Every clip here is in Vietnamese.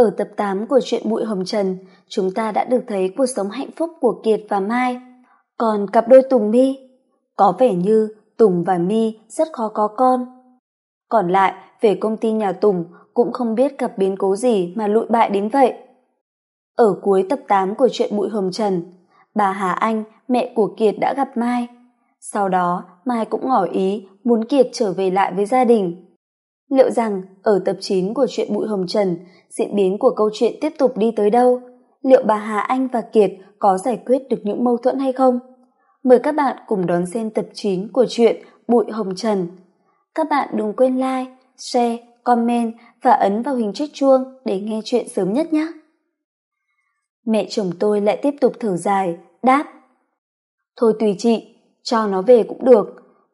Ở tập 8 của chuyện Bụi Hồng Trần, chúng ta đã được thấy cuộc sống hạnh phúc của Kiệt và Mai. Còn cặp đôi Tùng Mi, có vẻ như Tùng và Mi rất khó có con. Còn lại, về công ty nhà Tùng cũng không biết gặp biến cố gì mà lụi bại đến vậy. Ở cuối tập 8 của chuyện Bụi Hồng Trần, bà Hà Anh, mẹ của Kiệt đã gặp Mai. Sau đó, Mai cũng ngỏ ý muốn Kiệt trở về lại với gia đình. Liệu rằng ở tập 9 của chuyện Bụi Hồng Trần, diễn biến của câu chuyện tiếp tục đi tới đâu? Liệu bà Hà Anh và Kiệt có giải quyết được những mâu thuẫn hay không? Mời các bạn cùng đón xem tập 9 của chuyện Bụi Hồng Trần. Các bạn đừng quên like, share, comment và ấn vào hình chiếc chuông để nghe chuyện sớm nhất nhé. Mẹ chồng tôi lại tiếp tục thở dài, đáp. Thôi tùy chị, cho nó về cũng được,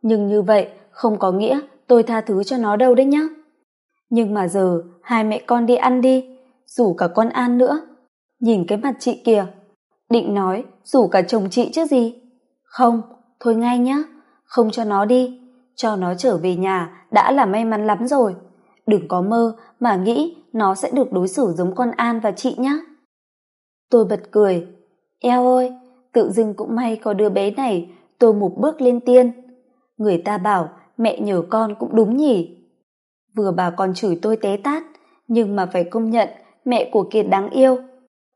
nhưng như vậy không có nghĩa tôi tha thứ cho nó đâu đấy nhá. Nhưng mà giờ hai mẹ con đi ăn đi, rủ cả con An nữa. Nhìn cái mặt chị kìa, định nói rủ cả chồng chị chứ gì. Không, thôi ngay nhá, không cho nó đi, cho nó trở về nhà đã là may mắn lắm rồi. Đừng có mơ mà nghĩ nó sẽ được đối xử giống con An và chị nhá. Tôi bật cười, eo ơi, tự dưng cũng may có đứa bé này, tôi một bước lên tiên. Người ta bảo mẹ nhờ con cũng đúng nhỉ. Vừa bà còn chửi tôi té tát, nhưng mà phải công nhận mẹ của Kiệt đáng yêu.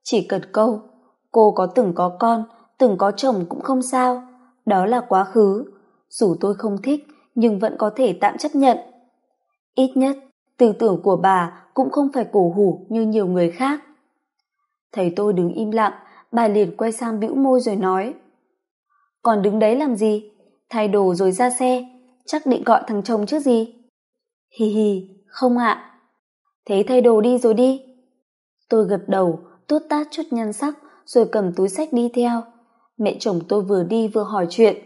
Chỉ cần câu, cô có từng có con, từng có chồng cũng không sao, đó là quá khứ. Dù tôi không thích, nhưng vẫn có thể tạm chấp nhận. Ít nhất, tư tưởng của bà cũng không phải cổ hủ như nhiều người khác. Thấy tôi đứng im lặng, bà liền quay sang bĩu môi rồi nói. Còn đứng đấy làm gì? Thay đồ rồi ra xe, chắc định gọi thằng chồng chứ gì? Hì hì, không ạ. Thế thay đồ đi rồi đi. Tôi gật đầu, tuốt tát chút nhan sắc, rồi cầm túi sách đi theo. Mẹ chồng tôi vừa đi vừa hỏi chuyện.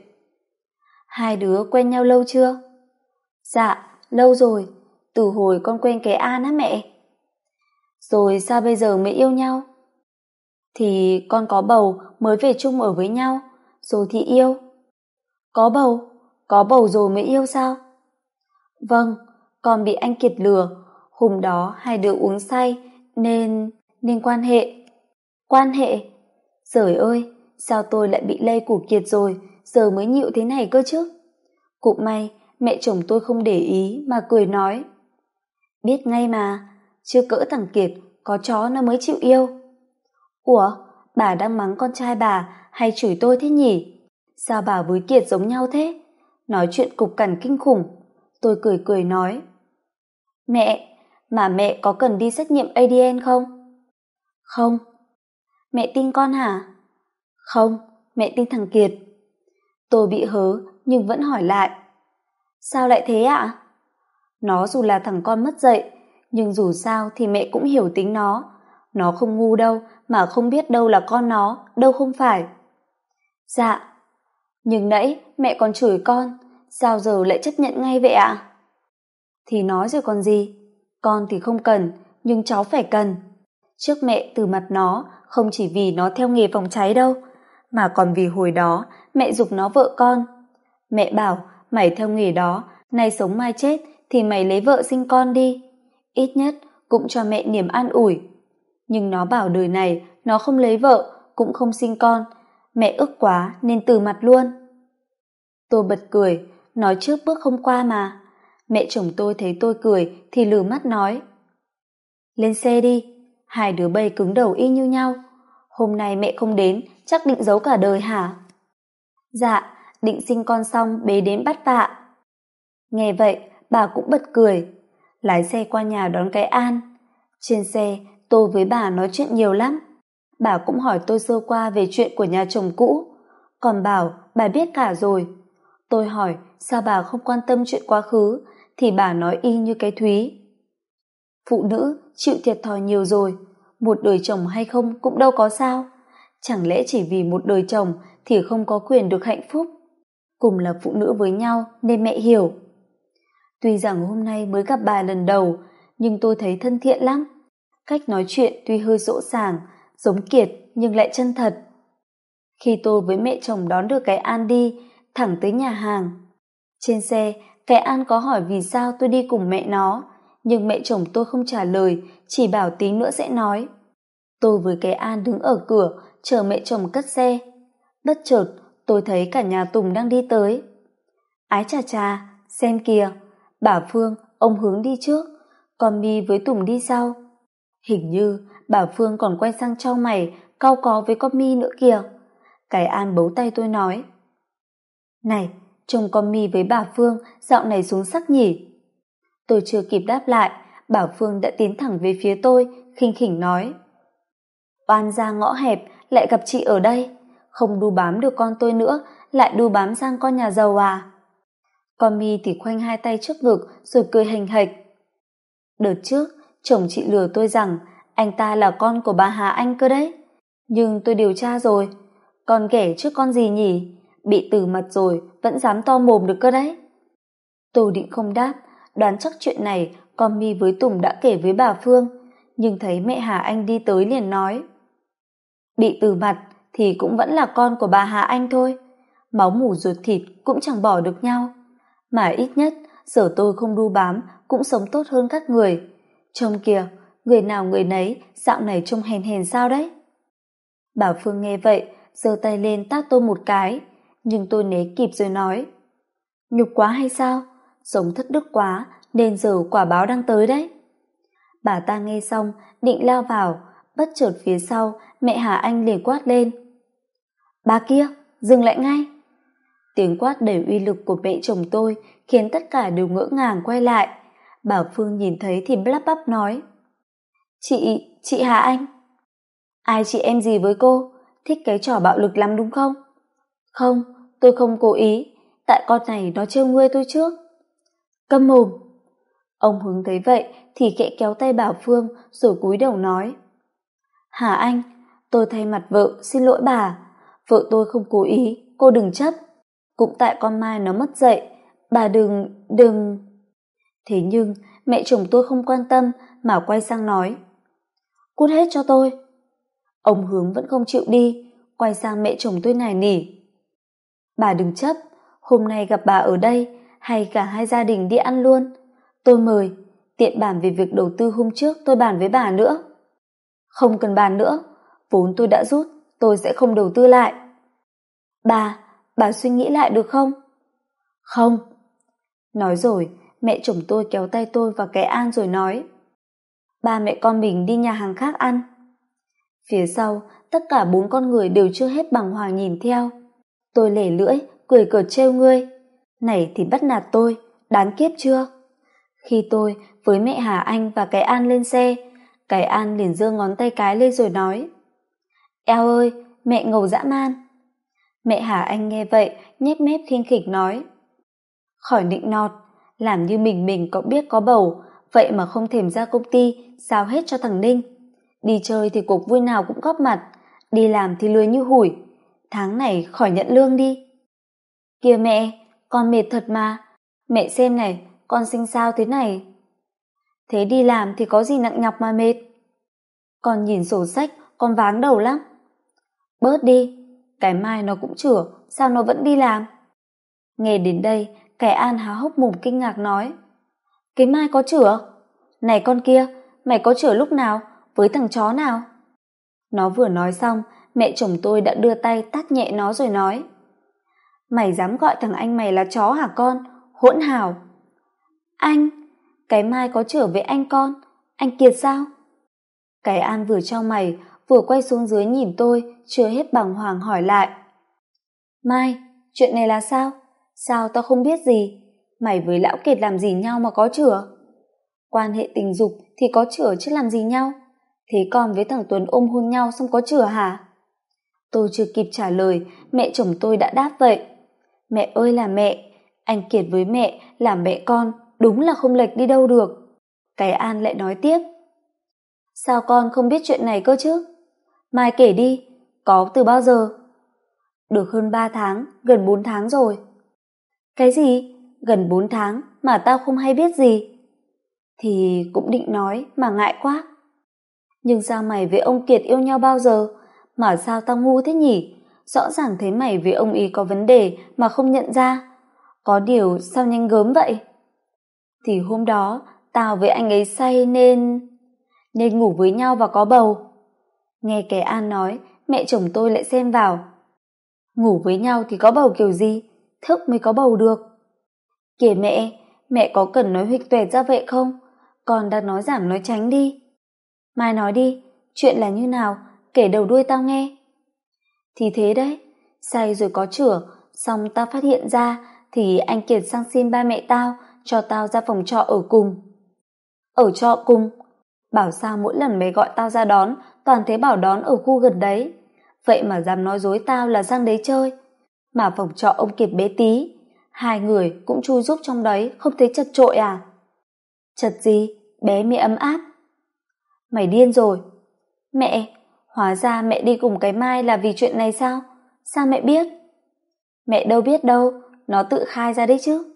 Hai đứa quen nhau lâu chưa? Dạ, lâu rồi, từ hồi con quen cái An á mẹ. Rồi sao bây giờ mới yêu nhau? Thì con có bầu mới về chung ở với nhau, rồi thì yêu. Có bầu? Có bầu rồi mới yêu sao? Vâng, con bị anh Kiệt lừa. Hôm đó hai đứa uống say nên... nên quan hệ. Quan hệ? giời ơi, sao tôi lại bị lây của Kiệt rồi, giờ mới nhịu thế này cơ chứ? Cũng may, mẹ chồng tôi không để ý mà cười nói. Biết ngay mà, chưa cỡ thằng Kiệt, có chó nó mới chịu yêu. Ủa, bà đang mắng con trai bà hay chửi tôi thế nhỉ? Sao bà với Kiệt giống nhau thế? Nói chuyện cục cằn kinh khủng. Tôi cười cười nói. Mẹ, mà mẹ có cần đi xét nghiệm ADN không? Không. Mẹ tin con hả? Không, mẹ tin thằng Kiệt. Tôi bị hớ nhưng vẫn hỏi lại. Sao lại thế ạ? Nó dù là thằng con mất dạy, nhưng dù sao thì mẹ cũng hiểu tính nó. Nó không ngu đâu mà không biết đâu là con nó, đâu không phải. Dạ, nhưng nãy mẹ còn chửi con, sao giờ lại chấp nhận ngay vậy ạ? Thì nói rồi còn gì, con thì không cần, nhưng cháu phải cần. Trước mẹ từ mặt nó, không chỉ vì nó theo nghề phòng cháy đâu, mà còn vì hồi đó mẹ dục nó vợ con. Mẹ bảo, mày theo nghề đó, nay sống mai chết thì mày lấy vợ sinh con đi. Ít nhất cũng cho mẹ niềm an ủi. Nhưng nó bảo đời này nó không lấy vợ, cũng không sinh con. Mẹ ức quá nên từ mặt luôn. Tôi bật cười, nói trước bước hôm qua mà. Mẹ chồng tôi thấy tôi cười thì lừ mắt nói. Lên xe đi, hai đứa bay cứng đầu y như nhau. Hôm nay mẹ không đến, chắc định giấu cả đời hả? Dạ, định sinh con xong bế đến bắt vạ. Nghe vậy, bà cũng bật cười. Lái xe qua nhà đón cái An. Trên xe, tôi với bà nói chuyện nhiều lắm. Bà cũng hỏi tôi sơ qua về chuyện của nhà chồng cũ. Còn bảo bà biết cả rồi. Tôi hỏi sao bà không quan tâm chuyện quá khứ thì bà nói y như cái Thúy. Phụ nữ chịu thiệt thòi nhiều rồi, một đời chồng hay không cũng đâu có sao. Chẳng lẽ chỉ vì một đời chồng thì không có quyền được hạnh phúc? Cùng là phụ nữ với nhau nên mẹ hiểu. Tuy rằng hôm nay mới gặp bà lần đầu, nhưng tôi thấy thân thiện lắm. Cách nói chuyện tuy hơi dỗ sàng, giống kiệt nhưng lại chân thật. Khi tôi với mẹ chồng đón được cái An đi, thẳng tới nhà hàng. Trên xe, cái An có hỏi vì sao tôi đi cùng mẹ nó, nhưng mẹ chồng tôi không trả lời chỉ bảo tí nữa sẽ nói tôi với cái an đứng ở cửa chờ mẹ chồng cất xe bất chợt tôi thấy cả nhà tùng đang đi tới ái chà chà xem kìa bà phương ông hướng đi trước còn mi với tùng đi sau hình như bà phương còn quay sang trao mày, cau có với con mi nữa kìa. Cái an bấu tay tôi nói. Này, trông con mi với bà phương, dạo này xuống sắc nhỉ? Tôi chưa kịp đáp lại, bà phương đã tiến thẳng về phía tôi, khinh khỉnh nói. Oan ra ngõ hẹp, lại gặp chị ở đây. Không đu bám được con tôi nữa, lại đu bám sang con nhà giàu à? Con mi thì khoanh hai tay trước ngực, rồi cười hành hạch. Đợt trước, chồng chị lừa tôi rằng anh ta là con của bà hà anh cơ đấy. Nhưng tôi điều tra rồi. Con ghẻ trước con gì nhỉ? Bị từ mật rồi, vẫn dám to mồm được cơ đấy. Tôi định không đáp. Đoán chắc chuyện này con mi với tùng đã kể với bà phương. Nhưng thấy mẹ hà anh đi tới liền nói. Bị từ mặt thì cũng vẫn là con của bà hà anh thôi. Máu mủ ruột thịt cũng chẳng bỏ được nhau. Mà ít nhất giờ tôi không đu bám cũng sống tốt hơn các người. Trông kìa người nào người nấy, dạo này trông hèn hèn sao đấy? Bảo phương nghe vậy, giơ tay lên tát tôi một cái. Nhưng tôi né kịp rồi nói, nhục quá hay sao? Sống thất đức quá, nên giờ quả báo đang tới đấy. Bà ta nghe xong, định lao vào, bất chợt phía sau, mẹ hà anh liền quát lên, bà kia, dừng lại ngay. Tiếng quát đầy uy lực của mẹ chồng tôi khiến tất cả đều ngỡ ngàng quay lại. Bảo phương nhìn thấy thì lắp bắp nói chị chị hà anh. Ai chị em gì với cô? Thích cái trò bạo lực lắm đúng không? Không, tôi không cố ý. Tại con này nó trêu ngươi tôi trước. Câm mồm. Ông hứng thấy vậy thì khẽ kéo tay bảo phương rồi cúi đầu nói. Hà anh, tôi thay mặt vợ xin lỗi bà. Vợ tôi không cố ý, cô đừng chấp. Cũng tại con mai nó mất dậy bà đừng đừng. Thế nhưng mẹ chồng tôi không quan tâm mà quay sang nói cút hết cho tôi. Ông hướng vẫn không chịu đi, quay sang mẹ chồng tôi nài nỉ. Bà đừng chấp, hôm nay gặp bà ở đây, hay cả hai gia đình đi ăn luôn. Tôi mời, tiện bàn về việc đầu tư hôm trước tôi bàn với bà nữa. Không cần bàn nữa, vốn tôi đã rút, tôi sẽ không đầu tư lại. Bà bà suy nghĩ lại được không? Không. Nói rồi, mẹ chồng tôi kéo tay tôi và cái an rồi nói ba mẹ con mình đi nhà hàng khác ăn. Phía sau, tất cả bốn con người đều chưa hết bằng hoàng nhìn theo. Tôi lẻ lưỡi, cười cợt trêu ngươi. Này thì bắt nạt tôi, đáng kiếp chưa? Khi tôi với mẹ hà anh và cái an lên xe, cái an liền giơ ngón tay cái lên rồi nói, eo ơi, mẹ ngầu dã man. Mẹ hà anh nghe vậy, nhếch mép khinh khỉnh nói, khỏi nịnh nọt, làm như mình mình có biết có bầu vậy mà không thèm ra công ty sao hết cho thằng ninh. Đi chơi thì cuộc vui nào cũng góp mặt, đi làm thì lười như hủi. Tháng này khỏi nhận lương đi. Kìa mẹ, con mệt thật mà. Mẹ xem này, con sinh sao thế này? Thế đi làm thì có gì nặng nhọc mà mệt? Con nhìn sổ sách, con váng đầu lắm. Bớt đi, cái mai nó cũng chửa, sao nó vẫn đi làm? Nghe đến đây cái an há hốc mồm kinh ngạc nói cái mai có chửa? Này con kia, mày có chửa lúc nào? Với thằng chó nào? Nó vừa nói xong, mẹ chồng tôi đã đưa tay tát nhẹ nó rồi nói. Mày dám gọi thằng anh mày là chó hả con? Hỗn hào. Anh, cái mai có chửa với anh con? Anh kiệt sao? Cái an vừa cho mày, vừa quay xuống dưới nhìn tôi, chưa hết bàng hoàng hỏi lại. Mai, chuyện này là sao? Sao tao không biết gì? Mày với lão kiệt làm gì nhau mà có chửa? Quan hệ tình dục thì có chửa chứ làm gì nhau? Thế còn với thằng tuấn ôm hôn nhau xong có chửa hả? Tôi chưa kịp trả lời, mẹ chồng tôi đã đáp vậy. Mẹ ơi là mẹ, anh kiệt với mẹ là mẹ con, đúng là không lệch đi đâu được. Cái an lại nói tiếp. Sao con không biết chuyện này cơ chứ? Mai kể đi, có từ bao giờ? Được hơn ba tháng, gần bốn tháng rồi. Cái gì? Gần bốn tháng mà tao không hay biết gì. Thì cũng định nói mà ngại quá. Nhưng sao mày với ông kiệt yêu nhau bao giờ? Mà sao tao ngu thế nhỉ? Rõ ràng thấy mày với ông ý có vấn đề mà không nhận ra. Có điều sao nhanh gớm vậy? Thì hôm đó, tao với anh ấy say nên nên ngủ với nhau và có bầu. Nghe cái an nói, mẹ chồng tôi lại xem vào. Ngủ với nhau thì có bầu kiểu gì? Thức mới có bầu được kìa mẹ mẹ có cần nói huỵch tuệt ra vậy không? Con đang nói giảm nói tránh đi. Mai nói đi, chuyện là như nào? Kể đầu đuôi tao nghe. Thì thế đấy, say rồi có chửa, xong tao phát hiện ra, thì anh kiệt sang xin ba mẹ tao, cho tao ra phòng trọ ở cùng. Ở trọ cùng? Bảo sao mỗi lần mày gọi tao ra đón, toàn thấy bảo đón ở khu gần đấy. Vậy mà dám nói dối tao là sang đấy chơi. Mà phòng trọ ông kiệt bé tí hai người cũng chui giúp trong đấy, không thấy chật trội à? Chật gì? Bé mi ấm áp. Mày điên rồi. Mẹ, hóa ra mẹ đi cùng cái mai là vì chuyện này sao? Sao mẹ biết? Mẹ đâu biết đâu, nó tự khai ra đấy chứ.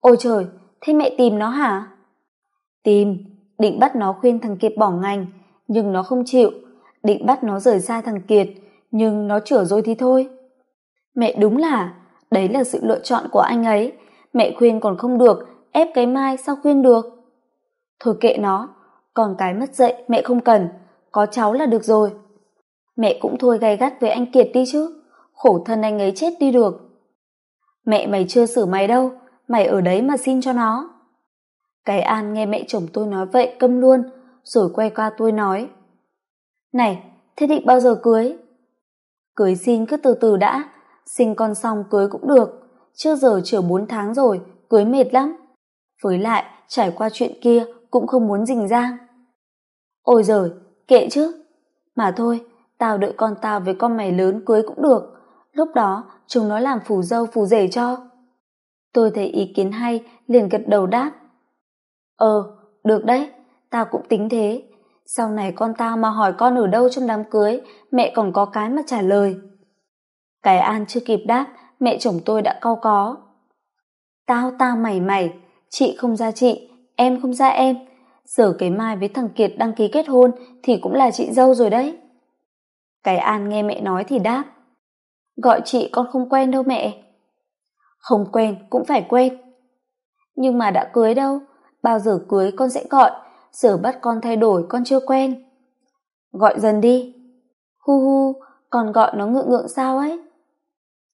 Ôi trời, thế mẹ tìm nó hả? Tìm, định bắt nó khuyên thằng kiệt bỏ ngành, nhưng nó không chịu. Định bắt nó rời xa thằng kiệt, nhưng nó chửa rồi thì thôi. Mẹ đúng là đấy là sự lựa chọn của anh ấy. Mẹ khuyên còn không được, ép cái mai sao khuyên được? Thôi kệ nó còn cái mất dậy mẹ không cần. Có cháu là được rồi. Mẹ cũng thôi gay gắt với anh kiệt đi chứ. Khổ thân anh ấy chết đi được. Mẹ mày chưa xử mày đâu, mày ở đấy mà xin cho nó. Cái an nghe mẹ chồng tôi nói vậy câm luôn, rồi quay qua tôi nói. Này, thế định bao giờ cưới? Cưới xin cứ từ từ đã sinh con xong cưới cũng được. Chưa giờ chở bốn tháng rồi, cưới mệt lắm. Với lại, trải qua chuyện kia cũng không muốn rình rang. Ôi giời, kệ chứ. Mà thôi, tao đợi con tao với con mày lớn cưới cũng được. Lúc đó, chúng nó làm phù dâu phù rể cho. Tôi thấy ý kiến hay, liền gật đầu đáp. Ờ được đấy, tao cũng tính thế. Sau này con tao mà hỏi con ở đâu trong đám cưới, mẹ còn có cái mà trả lời cái an chưa kịp đáp, mẹ chồng tôi đã cau có. Tao tao mày mày, chị không ra chị, em không ra em. Giờ cái mai với thằng kiệt đăng ký kết hôn thì cũng là chị dâu rồi đấy. Cái an nghe mẹ nói thì đáp. Gọi chị con không quen đâu mẹ. Không quen cũng phải quen nhưng mà đã cưới đâu, bao giờ cưới con sẽ gọi, giờ bắt con thay đổi con chưa quen. Gọi dần đi. Hu hu, còn gọi nó ngượng ngượng sao ấy?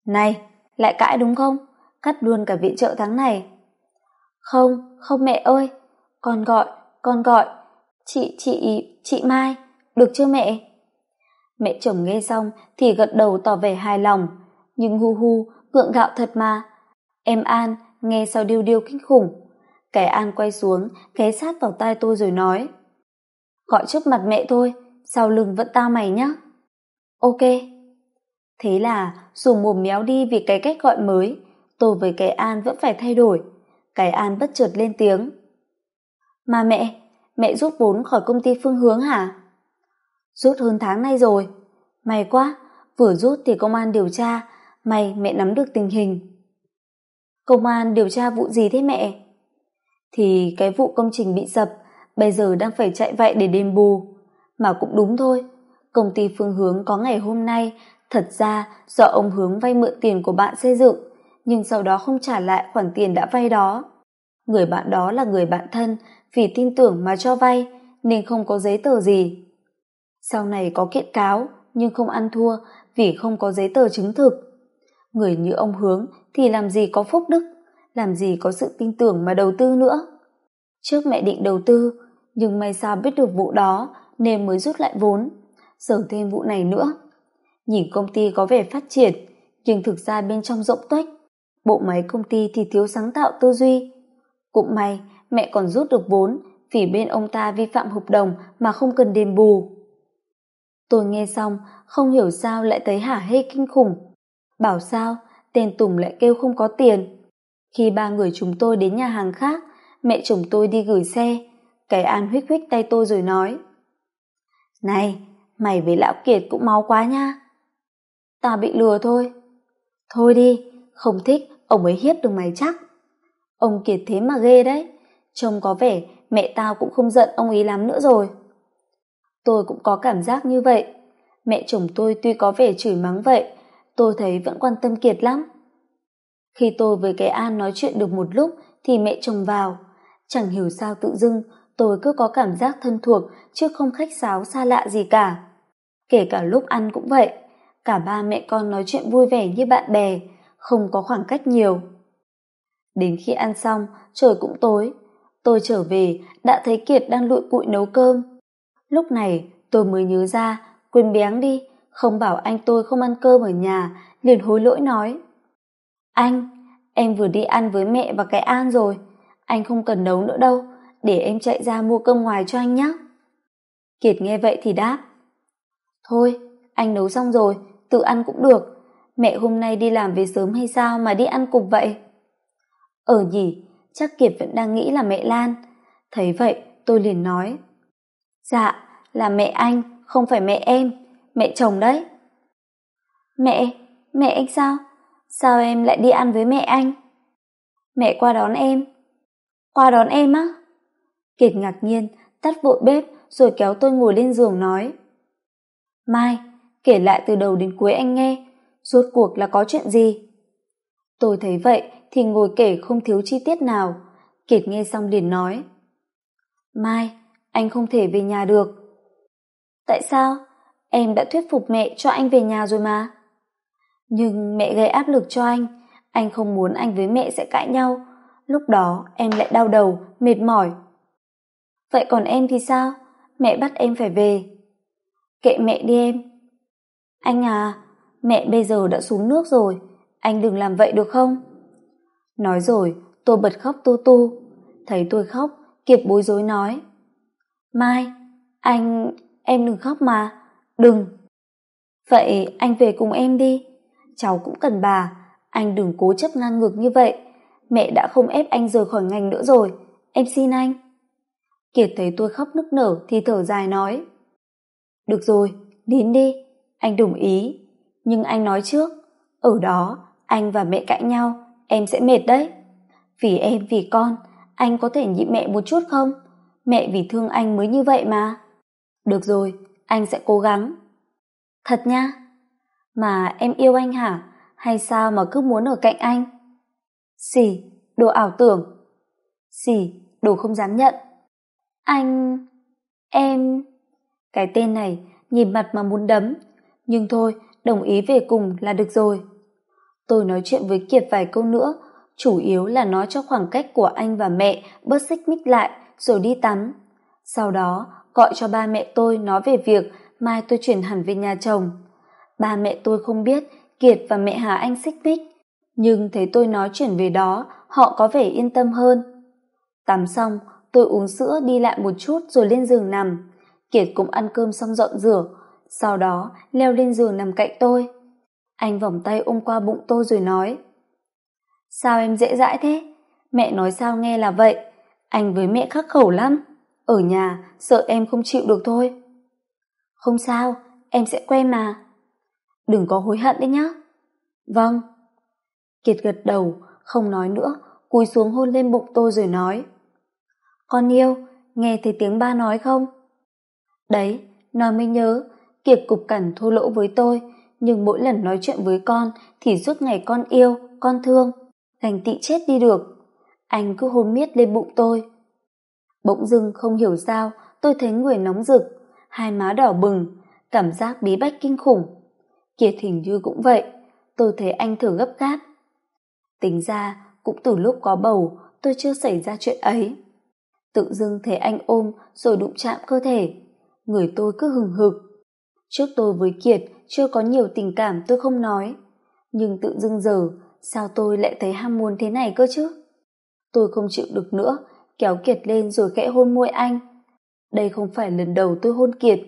Này, lại cãi đúng không? Cắt luôn cả viện trợ tháng này. Không không mẹ ơi. Con gọi con gọi. Chị chị chị mai, được chưa mẹ? Mẹ chồng nghe xong thì gật đầu tỏ vẻ hài lòng. Nhưng hu hu, gượng gạo thật mà. Em an nghe sao điêu điêu kinh khủng. Cái an quay xuống, ghé sát vào tai tôi rồi nói. Gọi trước mặt mẹ thôi, sau lưng vẫn tao mày nhá. Ok thế là, dù mồm méo đi vì cái cách gọi mới, tôi với cái an vẫn phải thay đổi. Cái an bất chợt lên tiếng. Mà mẹ mẹ rút vốn khỏi công ty phương hướng hả? Rút hơn tháng nay rồi. May quá, vừa rút thì công an điều tra, may mẹ nắm được tình hình. Công an điều tra vụ gì thế mẹ? Thì cái vụ công trình bị sập, bây giờ đang phải chạy vậy để đền bù. Mà cũng đúng thôi, công ty phương hướng có ngày hôm nay thật ra, do ông hướng vay mượn tiền của bạn xây dựng, nhưng sau đó không trả lại khoản tiền đã vay đó. Người bạn đó là người bạn thân, vì tin tưởng mà cho vay, nên không có giấy tờ gì. Sau này có kiện cáo, nhưng không ăn thua, vì không có giấy tờ chứng thực. Người như ông hướng thì làm gì có phúc đức, làm gì có sự tin tưởng mà đầu tư nữa. Trước mẹ định đầu tư, nhưng may sao biết được vụ đó, nên mới rút lại vốn. Giờ thêm vụ này nữa nhìn công ty có vẻ phát triển, nhưng thực ra bên trong rộng tuếch, bộ máy công ty thì thiếu sáng tạo tư duy. Cũng may, mẹ còn rút được vốn vì bên ông ta vi phạm hợp đồng mà không cần đền bù. Tôi nghe xong, không hiểu sao lại thấy hả hê kinh khủng. Bảo sao, tên tùng lại kêu không có tiền. Khi ba người chúng tôi đến nhà hàng khác, mẹ chồng tôi đi gửi xe. Cái an huých huých tay tôi rồi nói, này, mày với lão kiệt cũng máu quá nha ta bị lừa thôi. Thôi đi không thích ông ấy hiếp được mày chắc. Ông kiệt thế mà ghê đấy. Trông có vẻ mẹ tao cũng không giận ông ấy lắm nữa rồi. Tôi cũng có cảm giác như vậy. Mẹ chồng tôi tuy có vẻ chửi mắng vậy tôi thấy vẫn quan tâm kiệt lắm. Khi tôi với cái an nói chuyện được một lúc thì mẹ chồng vào. Chẳng hiểu sao tự dưng tôi cứ có cảm giác thân thuộc chứ không khách sáo xa lạ gì cả. Kể cả lúc ăn cũng vậy, cả ba mẹ con nói chuyện vui vẻ như bạn bè, không có khoảng cách nhiều. Đến khi ăn xong, trời cũng tối. Tôi trở về, đã thấy Kiệt đang lụi cụi nấu cơm. Lúc này, tôi mới nhớ ra, quên béng đi, không bảo anh tôi không ăn cơm ở nhà, liền hối lỗi nói. Anh, em vừa đi ăn với mẹ và cái An rồi, anh không cần nấu nữa đâu, để em chạy ra mua cơm ngoài cho anh nhé. Kiệt nghe vậy thì đáp. Thôi, anh nấu xong rồi, tự ăn cũng được. Mẹ hôm nay đi làm về sớm hay sao mà đi ăn cùng vậy? Ở nhỉ, chắc Kiệt vẫn đang nghĩ là mẹ Lan. Thấy vậy, tôi liền nói. Dạ, là mẹ anh, không phải mẹ em, mẹ chồng đấy. Mẹ, mẹ anh sao? Sao em lại đi ăn với mẹ anh? Mẹ qua đón em. Qua đón em á? Kiệt ngạc nhiên, tắt vội bếp rồi kéo tôi ngồi lên giường nói. Mai, kể lại từ đầu đến cuối anh nghe, rốt cuộc là có chuyện gì? Tôi thấy vậy thì ngồi kể không thiếu chi tiết nào. Kiệt nghe xong liền nói. Mai, anh không thể về nhà được. Tại sao? Em đã thuyết phục mẹ cho anh về nhà rồi mà. Nhưng mẹ gây áp lực cho anh, anh không muốn anh với mẹ sẽ cãi nhau. Lúc đó em lại đau đầu, mệt mỏi. Vậy còn em thì sao? Mẹ bắt em phải về. Kệ mẹ đi em. Anh à, mẹ bây giờ đã xuống nước rồi, anh đừng làm vậy được không? Nói rồi, tôi bật khóc tu tu. Thấy tôi khóc, Kiệt bối rối nói. Mai, anh, em đừng khóc mà, đừng. Vậy anh về cùng em đi, cháu cũng cần bà, anh đừng cố chấp ngang ngược như vậy. Mẹ đã không ép anh rời khỏi ngành nữa rồi, em xin anh. Kiệt thấy tôi khóc nức nở thì thở dài nói. Được rồi, đến đi, anh đồng ý. Nhưng anh nói trước, ở đó anh và mẹ cãi nhau, em sẽ mệt đấy. Vì em, vì con, anh có thể nhịn mẹ một chút không? Mẹ vì thương anh mới như vậy mà. Được rồi, anh sẽ cố gắng. Thật nha. Mà em yêu anh hả? Hay sao mà cứ muốn ở cạnh anh? Xì, đồ ảo tưởng. Xì, đồ không dám nhận. Anh... em... Cái tên này nhìn mặt mà muốn đấm. Nhưng thôi, đồng ý về cùng là được rồi. Tôi nói chuyện với Kiệt vài câu nữa, chủ yếu là nói cho khoảng cách của anh và mẹ bớt xích mích lại rồi đi tắm. Sau đó, gọi cho ba mẹ tôi nói về việc mai tôi chuyển hẳn về nhà chồng. Ba mẹ tôi không biết Kiệt và mẹ Hà Anh xích mích, nhưng thấy tôi nói chuyển về đó, họ có vẻ yên tâm hơn. Tắm xong, tôi uống sữa đi lại một chút rồi lên giường nằm. Kiệt cũng ăn cơm xong dọn rửa, sau đó leo lên giường nằm cạnh tôi. Anh vòng tay ôm qua bụng tôi rồi nói Sao em dễ dãi thế? Mẹ nói sao nghe là vậy? Anh với mẹ khắc khẩu lắm. Ở nhà sợ em không chịu được thôi. Không sao, em sẽ quen mà. Đừng có hối hận đấy nhá. Vâng. Kiệt gật đầu, không nói nữa, cúi xuống hôn lên bụng tôi rồi nói. Con yêu, nghe thấy tiếng ba nói không? Đấy, nói mới nhớ, Kiệt cục cằn thô lỗ với tôi, nhưng mỗi lần nói chuyện với con thì suốt ngày con yêu, con thương, thành tị chết đi được. Anh cứ hôn miết lên bụng tôi. Bỗng dưng không hiểu sao, tôi thấy người nóng rực, hai má đỏ bừng, cảm giác bí bách kinh khủng. Kiệt hình như cũng vậy, tôi thấy anh thở gấp gáp. Tính ra, cũng từ lúc có bầu, tôi chưa xảy ra chuyện ấy. Tự dưng thấy anh ôm rồi đụng chạm cơ thể, người tôi cứ hừng hực. Trước tôi với Kiệt chưa có nhiều tình cảm, tôi không nói. Nhưng tự dưng giờ, sao tôi lại thấy ham muốn thế này cơ chứ? Tôi không chịu được nữa, kéo kiệt lên rồi khẽ hôn môi anh. Đây không phải lần đầu tôi hôn kiệt.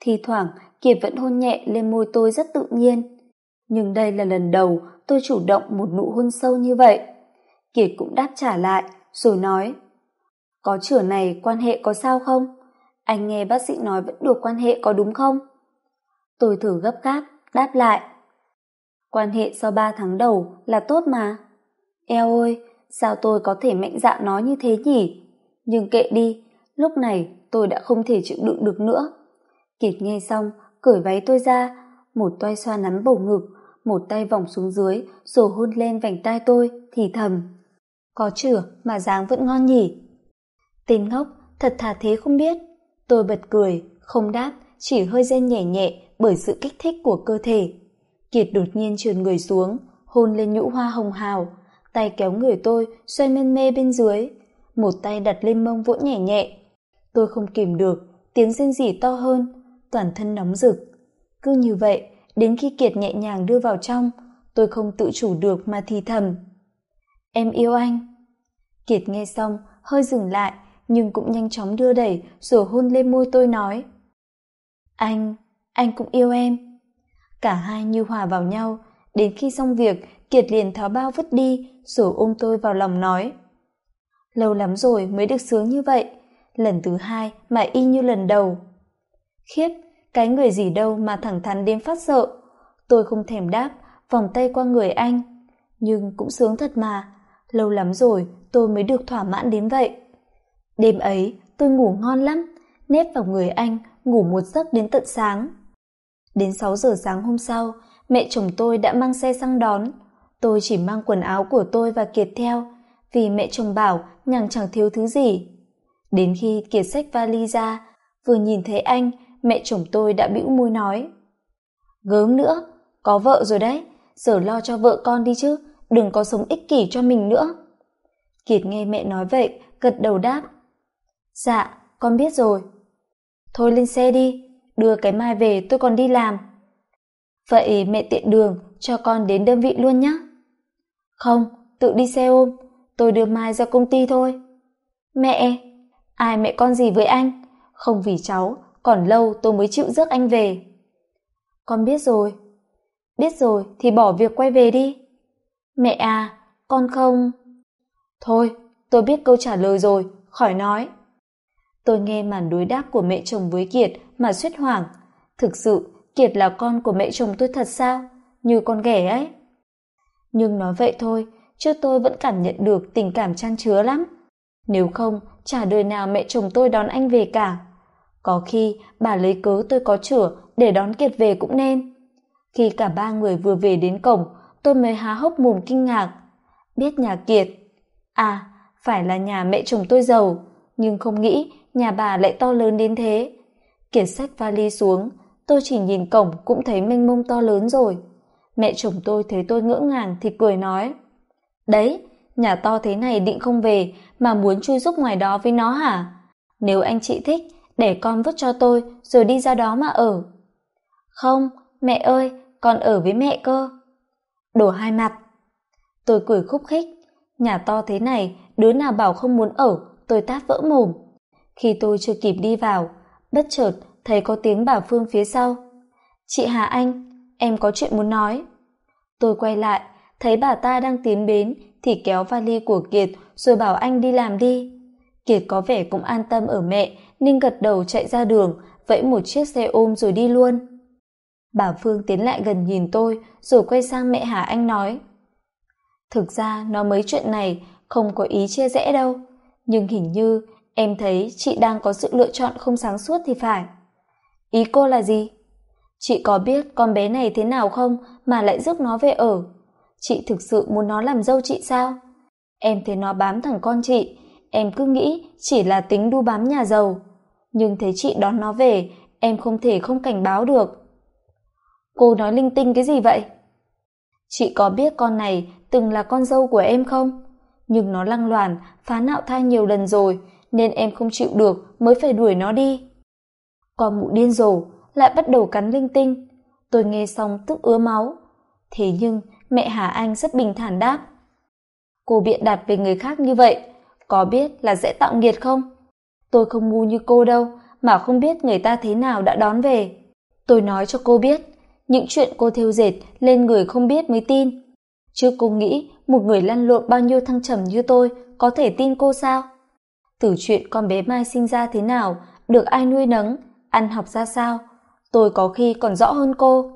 Thi thoảng, kiệt vẫn hôn nhẹ lên môi tôi rất tự nhiên. Nhưng đây là lần đầu tôi chủ động một nụ hôn sâu như vậy. Kiệt cũng đáp trả lại, rồi nói, có chửa này quan hệ có sao không? Anh nghe bác sĩ nói vẫn được quan hệ có đúng không? Tôi thử gấp gáp đáp lại. Quan hệ sau ba tháng đầu là tốt mà. Eo ơi sao tôi có thể mạnh dạn nói như thế nhỉ? Nhưng kệ đi lúc này tôi đã không thể chịu đựng được nữa. Kiệt nghe xong cởi váy tôi ra một toay xoa nắm bầu ngực một tay vòng xuống dưới rồi hôn lên vành tai tôi thì thầm. Có chửa mà dáng vẫn ngon nhỉ? Tên ngốc, thật thà thế không biết. Tôi bật cười, không đáp, chỉ hơi rên nhẹ nhẹ bởi sự kích thích của cơ thể. Kiệt đột nhiên trườn người xuống, hôn lên nhũ hoa hồng hào, tay kéo người tôi xoay men mê bên dưới, một tay đặt lên mông vỗ nhẹ nhẹ. Tôi không kìm được, tiếng rên rỉ to hơn, toàn thân nóng rực. Cứ như vậy, đến khi Kiệt nhẹ nhàng đưa vào trong, tôi không tự chủ được mà thì thầm. Em yêu anh. Kiệt nghe xong, hơi dừng lại, nhưng cũng nhanh chóng đưa đẩy rồi hôn lên môi tôi nói. Anh, anh cũng yêu em. Cả hai như hòa vào nhau, đến khi xong việc, Kiệt liền tháo bao vứt đi, rồi ôm tôi vào lòng nói. Lâu lắm rồi mới được sướng như vậy, lần thứ hai mà y như lần đầu. Khiếp, cái người gì đâu mà thẳng thắn đến phát sợ. Tôi không thèm đáp, vòng tay qua người anh. Nhưng cũng sướng thật mà, lâu lắm rồi tôi mới được thỏa mãn đến vậy. Đêm ấy, tôi ngủ ngon lắm, nếp vào người anh, ngủ một giấc đến tận sáng. Đến sáu giờ sáng hôm sau, mẹ chồng tôi đã mang xe sang đón. Tôi chỉ mang quần áo của tôi và Kiệt theo, vì mẹ chồng bảo nhằng chẳng thiếu thứ gì. Đến khi Kiệt xách vali ra, vừa nhìn thấy anh, mẹ chồng tôi đã bĩu môi nói. Gớm nữa, có vợ rồi đấy, giờ lo cho vợ con đi chứ, đừng có sống ích kỷ cho mình nữa. Kiệt nghe mẹ nói vậy, gật đầu đáp. Dạ, con biết rồi. Thôi lên xe đi, đưa cái mai về tôi còn đi làm. Vậy mẹ tiện đường cho con đến đơn vị luôn nhé. Không, tự đi xe ôm, tôi đưa mai ra công ty thôi. Mẹ, ai mẹ con gì với anh? Không vì cháu, còn lâu tôi mới chịu rước anh về. Con biết rồi. Biết rồi thì bỏ việc quay về đi. Mẹ à, con không... Thôi, tôi biết câu trả lời rồi, khỏi nói. Tôi nghe màn đối đáp của mẹ chồng với Kiệt mà suýt hoảng. Thực sự, Kiệt là con của mẹ chồng tôi thật sao? Như con ghẻ ấy. Nhưng nói vậy thôi, chứ tôi vẫn cảm nhận được tình cảm chan chứa lắm. Nếu không, chả đời nào mẹ chồng tôi đón anh về cả. Có khi bà lấy cớ tôi có chửa để đón Kiệt về cũng nên. Khi cả ba người vừa về đến cổng, tôi mới há hốc mồm kinh ngạc. Biết nhà Kiệt. À, phải là nhà mẹ chồng tôi giàu, nhưng không nghĩ nhà bà lại to lớn đến thế. Kiệt sách vali xuống, tôi chỉ nhìn cổng cũng thấy mênh mông to lớn rồi. Mẹ chồng tôi thấy tôi ngỡ ngàng thì cười nói. Đấy, nhà to thế này định không về mà muốn chui giúp ngoài đó với nó hả? Nếu anh chị thích, để con vứt cho tôi rồi đi ra đó mà ở. Không, mẹ ơi, con ở với mẹ cơ. Đổ hai mặt. Tôi cười khúc khích. Nhà to thế này, đứa nào bảo không muốn ở, tôi tát vỡ mồm. Khi tôi chưa kịp đi vào, bất chợt thấy có tiếng bà Phương phía sau. Chị Hà Anh, em có chuyện muốn nói. Tôi quay lại, thấy bà ta đang tiến đến thì kéo vali của Kiệt rồi bảo anh đi làm đi. Kiệt có vẻ cũng an tâm ở mẹ nên gật đầu chạy ra đường, vẫy một chiếc xe ôm rồi đi luôn. Bà Phương tiến lại gần nhìn tôi rồi quay sang mẹ Hà Anh nói Thực ra nó mấy chuyện này không có ý chia rẽ đâu, nhưng hình như em thấy chị đang có sự lựa chọn không sáng suốt thì phải. Ý cô là gì? Chị có biết con bé này thế nào không mà lại giúp nó về ở? Chị thực sự muốn nó làm dâu chị sao? Em thấy nó bám thằng con chị, em cứ nghĩ chỉ là tính đu bám nhà giàu. Nhưng thấy chị đón nó về, em không thể không cảnh báo được. Cô nói linh tinh cái gì vậy? Chị có biết con này từng là con dâu của em không? Nhưng nó lăng loàn, phá nạo thai nhiều lần rồi, nên em không chịu được mới phải đuổi nó đi. Con mụ điên rồ, lại bắt đầu cắn linh tinh. Tôi nghe xong tức ứa máu. Thế nhưng mẹ Hà Anh rất bình thản đáp. Cô biện đặt về người khác như vậy, có biết là sẽ tạo nghiệt không? Tôi không ngu như cô đâu, mà không biết người ta thế nào đã đón về. Tôi nói cho cô biết, những chuyện cô thêu dệt lên người không biết mới tin. Chứ cô nghĩ một người lăn lộn bao nhiêu thăng trầm như tôi có thể tin cô sao? Từ chuyện con bé Mai sinh ra thế nào, được ai nuôi nấng, ăn học ra sao, tôi có khi còn rõ hơn cô.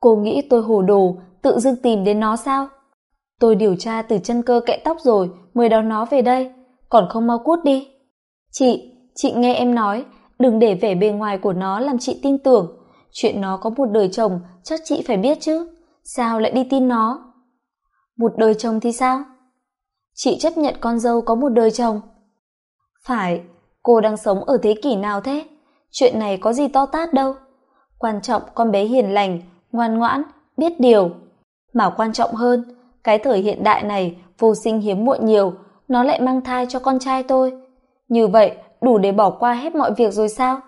Cô nghĩ tôi hồ đồ, tự dưng tìm đến nó sao? Tôi điều tra từ chân cơ kẽ tóc rồi mới đón nó về đây, còn không mau cút đi. Chị, chị nghe em nói, đừng để vẻ bề ngoài của nó làm chị tin tưởng. Chuyện nó có một đời chồng chắc chị phải biết chứ. Sao lại đi tin nó? Một đời chồng thì sao? Chị chấp nhận con dâu có một đời chồng phải, cô đang sống ở thế kỷ nào thế? Chuyện này có gì to tát đâu. Quan trọng con bé hiền lành, ngoan ngoãn, biết điều. Mà quan trọng hơn, cái thời hiện đại này vô sinh hiếm muộn nhiều, nó lại mang thai cho con trai tôi. Như vậy, đủ để bỏ qua hết mọi việc rồi sao?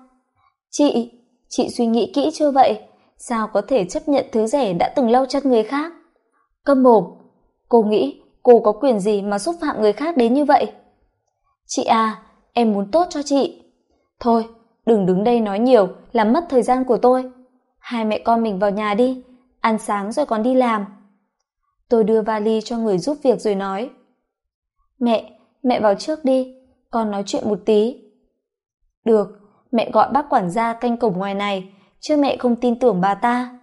Chị chị suy nghĩ kỹ chưa vậy? Sao có thể chấp nhận thứ rẻ đã từng lau chân người khác? Câm mồm, cô nghĩ cô có quyền gì mà xúc phạm người khác đến như vậy? Chị à em muốn tốt cho chị. Thôi, đừng đứng đây nói nhiều, làm mất thời gian của tôi. Hai mẹ con mình vào nhà đi, ăn sáng rồi còn đi làm. Tôi đưa vali cho người giúp việc rồi nói. Mẹ mẹ vào trước đi, con nói chuyện một tí. Được, mẹ gọi bác quản gia canh cổng ngoài này, chứ mẹ không tin tưởng bà ta.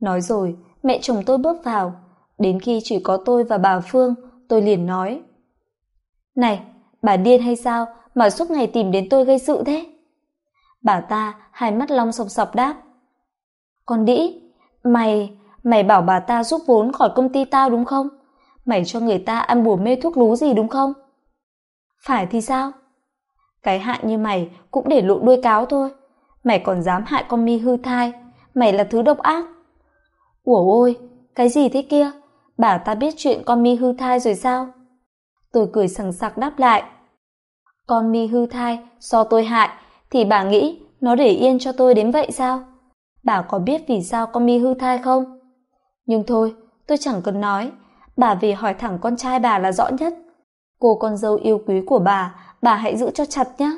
Nói rồi, mẹ chồng tôi bước vào. Đến khi chỉ có tôi và bà phương, tôi liền nói. Này bà điên hay sao mà suốt ngày tìm đến tôi gây sự thế? Bà ta, hai mắt long sòng sọc đáp. Con đĩ, mày mày bảo bà ta giúp vốn khỏi công ty tao đúng không? Mày cho người ta ăn bùa mê thuốc lú gì đúng không? Phải thì sao? Cái hại như mày cũng để lộ đuôi cáo thôi. Mày còn dám hại con mi hư thai. Mày là thứ độc ác. Ủa ôi, cái gì thế kia? Bà ta biết chuyện con mi hư thai rồi sao? Tôi cười sằng sặc đáp lại. Con mi hư thai do tôi hại, thì bà nghĩ nó để yên cho tôi đến vậy sao? Bà có biết vì sao con mi hư thai không? Nhưng thôi, tôi chẳng cần nói. Bà về hỏi thẳng con trai bà là rõ nhất. Cô con dâu yêu quý của bà bà hãy giữ cho chặt nhé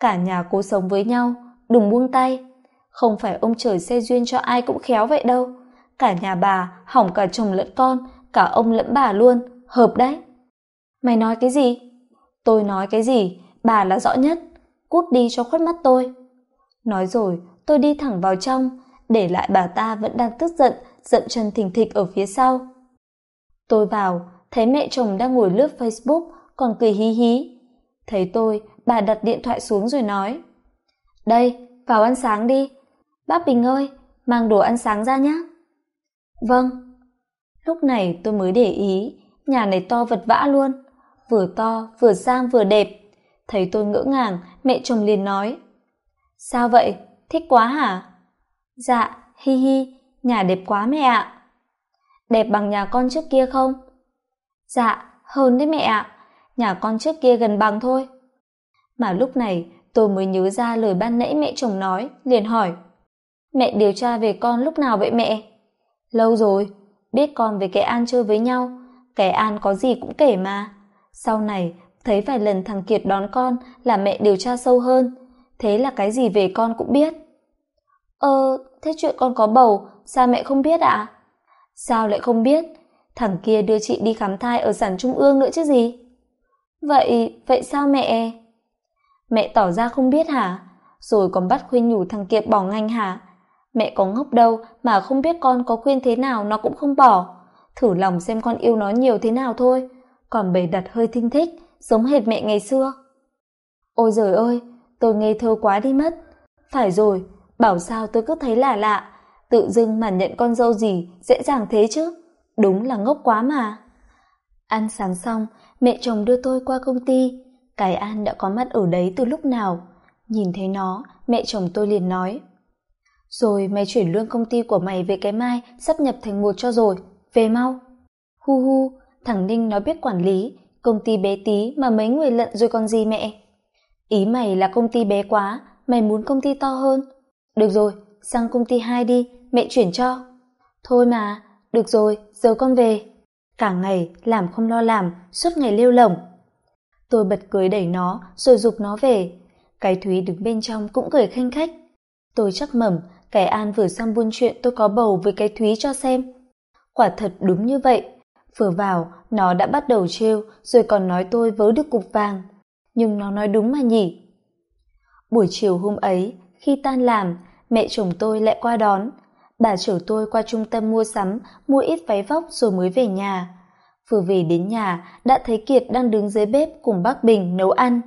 cả nhà cố sống với nhau đừng buông tay. Không phải ông trời xe duyên cho ai cũng khéo vậy đâu. Cả nhà bà hỏng cả chồng lẫn con, cả ông lẫn bà luôn. Hợp đấy mày nói cái gì? Tôi nói cái gì? Bà là rõ nhất. Cút đi cho khuất mắt tôi. Nói rồi, tôi đi thẳng vào trong. Để lại bà ta vẫn đang tức giận giận chân thình thịch ở phía sau. Tôi vào, thấy mẹ chồng đang ngồi lướt facebook, còn cười hí hí. Thấy tôi, bà đặt điện thoại xuống rồi nói. Đây, vào ăn sáng đi. Bác bình ơi, mang đồ ăn sáng ra nhé vâng. Lúc này tôi mới để ý, nhà này to vật vã luôn vừa to, vừa sang, vừa đẹp. Thấy tôi ngỡ ngàng, mẹ chồng liền nói, sao vậy? Thích quá hả? Dạ hi hi, nhà đẹp quá mẹ ạ. Đẹp bằng nhà con trước kia không? Dạ hơn đấy mẹ ạ, nhà con trước kia gần bằng thôi. Mà lúc này, tôi mới nhớ ra lời ban nãy mẹ chồng nói, liền hỏi, mẹ điều tra về con lúc nào vậy mẹ? Lâu rồi, biết con với cái an chơi với nhau cái an có gì cũng kể mà sau này, thấy vài lần thằng kiệt đón con là mẹ điều tra sâu hơn. Thế là cái gì về con cũng biết. Ơ thế chuyện con có bầu, sao mẹ không biết ạ? Sao lại không biết? Thằng kia đưa chị đi khám thai ở sản trung ương nữa chứ gì? Vậy vậy sao mẹ? Mẹ tỏ ra không biết hả? Rồi còn bắt khuyên nhủ thằng kiệt bỏ ngành hả? Mẹ có ngốc đâu mà không biết con có khuyên thế nào nó cũng không bỏ. Thử lòng xem con yêu nó nhiều thế nào thôi còn bày đặt hơi thinh thích, giống hệt mẹ ngày xưa. Ôi giời ơi, tôi ngây thơ quá đi mất. Phải rồi, bảo sao tôi cứ thấy lạ lạ, tự dưng mà nhận con dâu gì dễ dàng thế chứ. Đúng là ngốc quá mà. Ăn sáng xong, mẹ chồng đưa tôi qua công ty. Cái an đã có mặt ở đấy từ lúc nào? Nhìn thấy nó, mẹ chồng tôi liền nói. Rồi mày chuyển lương công ty của mày về cái mai sắp nhập thành một cho rồi, về mau. Hu hu thằng ninh nó biết quản lý, công ty bé tí mà mấy người lận rồi còn gì mẹ? Ý mày là công ty bé quá, mày muốn công ty to hơn. Được rồi, sang công ty hai đi, mẹ chuyển cho. Thôi mà, được rồi, giờ con về. Cả ngày làm không lo làm, suốt ngày lêu lỏng tôi bật cười đẩy nó, rồi giục nó về. Cái thúy đứng bên trong cũng cười khanh khách. Tôi chắc mẩm, cái an vừa sang buôn chuyện tôi có bầu với cái thúy cho xem. Quả thật đúng như vậy vừa vào, nó đã bắt đầu trêu, rồi còn nói tôi vớ được cục vàng. Nhưng nó nói đúng mà nhỉ? Buổi chiều hôm ấy, khi tan làm, mẹ chồng tôi lại qua đón. Bà chở tôi qua trung tâm mua sắm, mua ít váy vóc rồi mới về nhà. Vừa về đến nhà, đã thấy kiệt đang đứng dưới bếp cùng bác bình nấu ăn.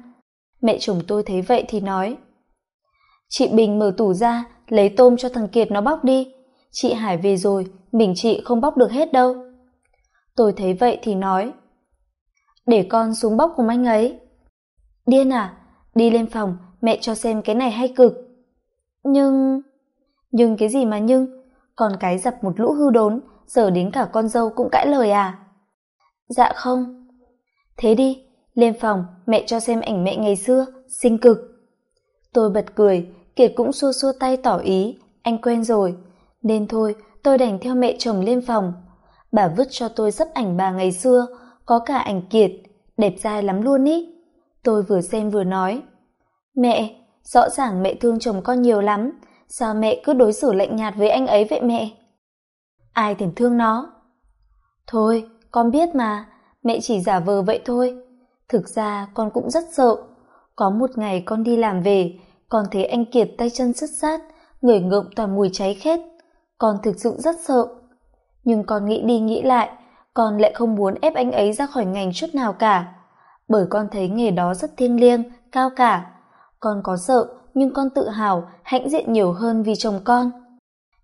Mẹ chồng tôi thấy vậy thì nói, chị bình mở tủ ra, lấy tôm cho thằng kiệt nó bóc đi. Chị hải về rồi, mình chị không bóc được hết đâu tôi thấy vậy thì nói. Để con xuống bóc cùng anh ấy. Điên à đi lên phòng, mẹ cho xem cái này hay cực. Nhưng nhưng cái gì mà nhưng? Còn cái dập một lũ hư đốn, giờ đến cả con dâu cũng cãi lời à? Dạ không. Thế đi, lên phòng, mẹ cho xem ảnh mẹ ngày xưa xinh cực. Tôi bật cười, kiệt cũng xua xua tay tỏ ý, anh quen rồi. Nên thôi, tôi đành theo mẹ chồng lên phòng bà vứt cho tôi dấp ảnh bà ngày xưa, có cả ảnh kiệt, đẹp dai lắm luôn ý. Tôi vừa xem vừa nói, mẹ, rõ ràng mẹ thương chồng con nhiều lắm, sao mẹ cứ đối xử lạnh nhạt với anh ấy vậy mẹ? Ai thèm thương nó? Thôi, con biết mà, mẹ chỉ giả vờ vậy thôi. Thực ra con cũng rất sợ. Có một ngày con đi làm về, con thấy anh kiệt tay chân sứt sát, người ngợm toàn mùi cháy khét. Con thực sự rất sợ nhưng con nghĩ đi nghĩ lại, con lại không muốn ép anh ấy ra khỏi ngành chút nào cả. Bởi con thấy nghề đó rất thiêng liêng, cao cả. Con có sợ, nhưng con tự hào, hãnh diện nhiều hơn vì chồng con.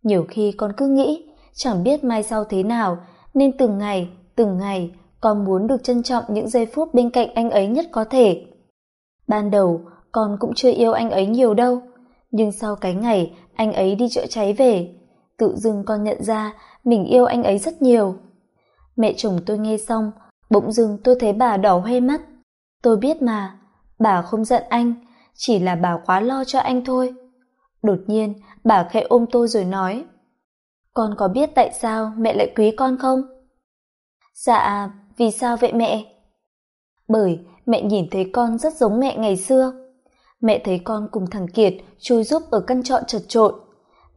Nhiều khi con cứ nghĩ, chẳng biết mai sau thế nào, nên từng ngày từng ngày, con muốn được trân trọng những giây phút bên cạnh anh ấy nhất có thể. Ban đầu, con cũng chưa yêu anh ấy nhiều đâu. Nhưng sau cái ngày anh ấy đi chữa cháy về, tự dưng con nhận ra mình yêu anh ấy rất nhiều. Mẹ chồng tôi nghe xong, bỗng dưng tôi thấy bà đỏ hoe mắt. Tôi biết mà, bà không giận anh, chỉ là bà quá lo cho anh thôi. Đột nhiên, bà khẽ ôm tôi rồi nói, con có biết tại sao mẹ lại quý con không? Dạ vì sao vậy mẹ? Bởi mẹ nhìn thấy con rất giống mẹ ngày xưa. Mẹ thấy con cùng thằng kiệt chui giúp ở căn trọ chật trội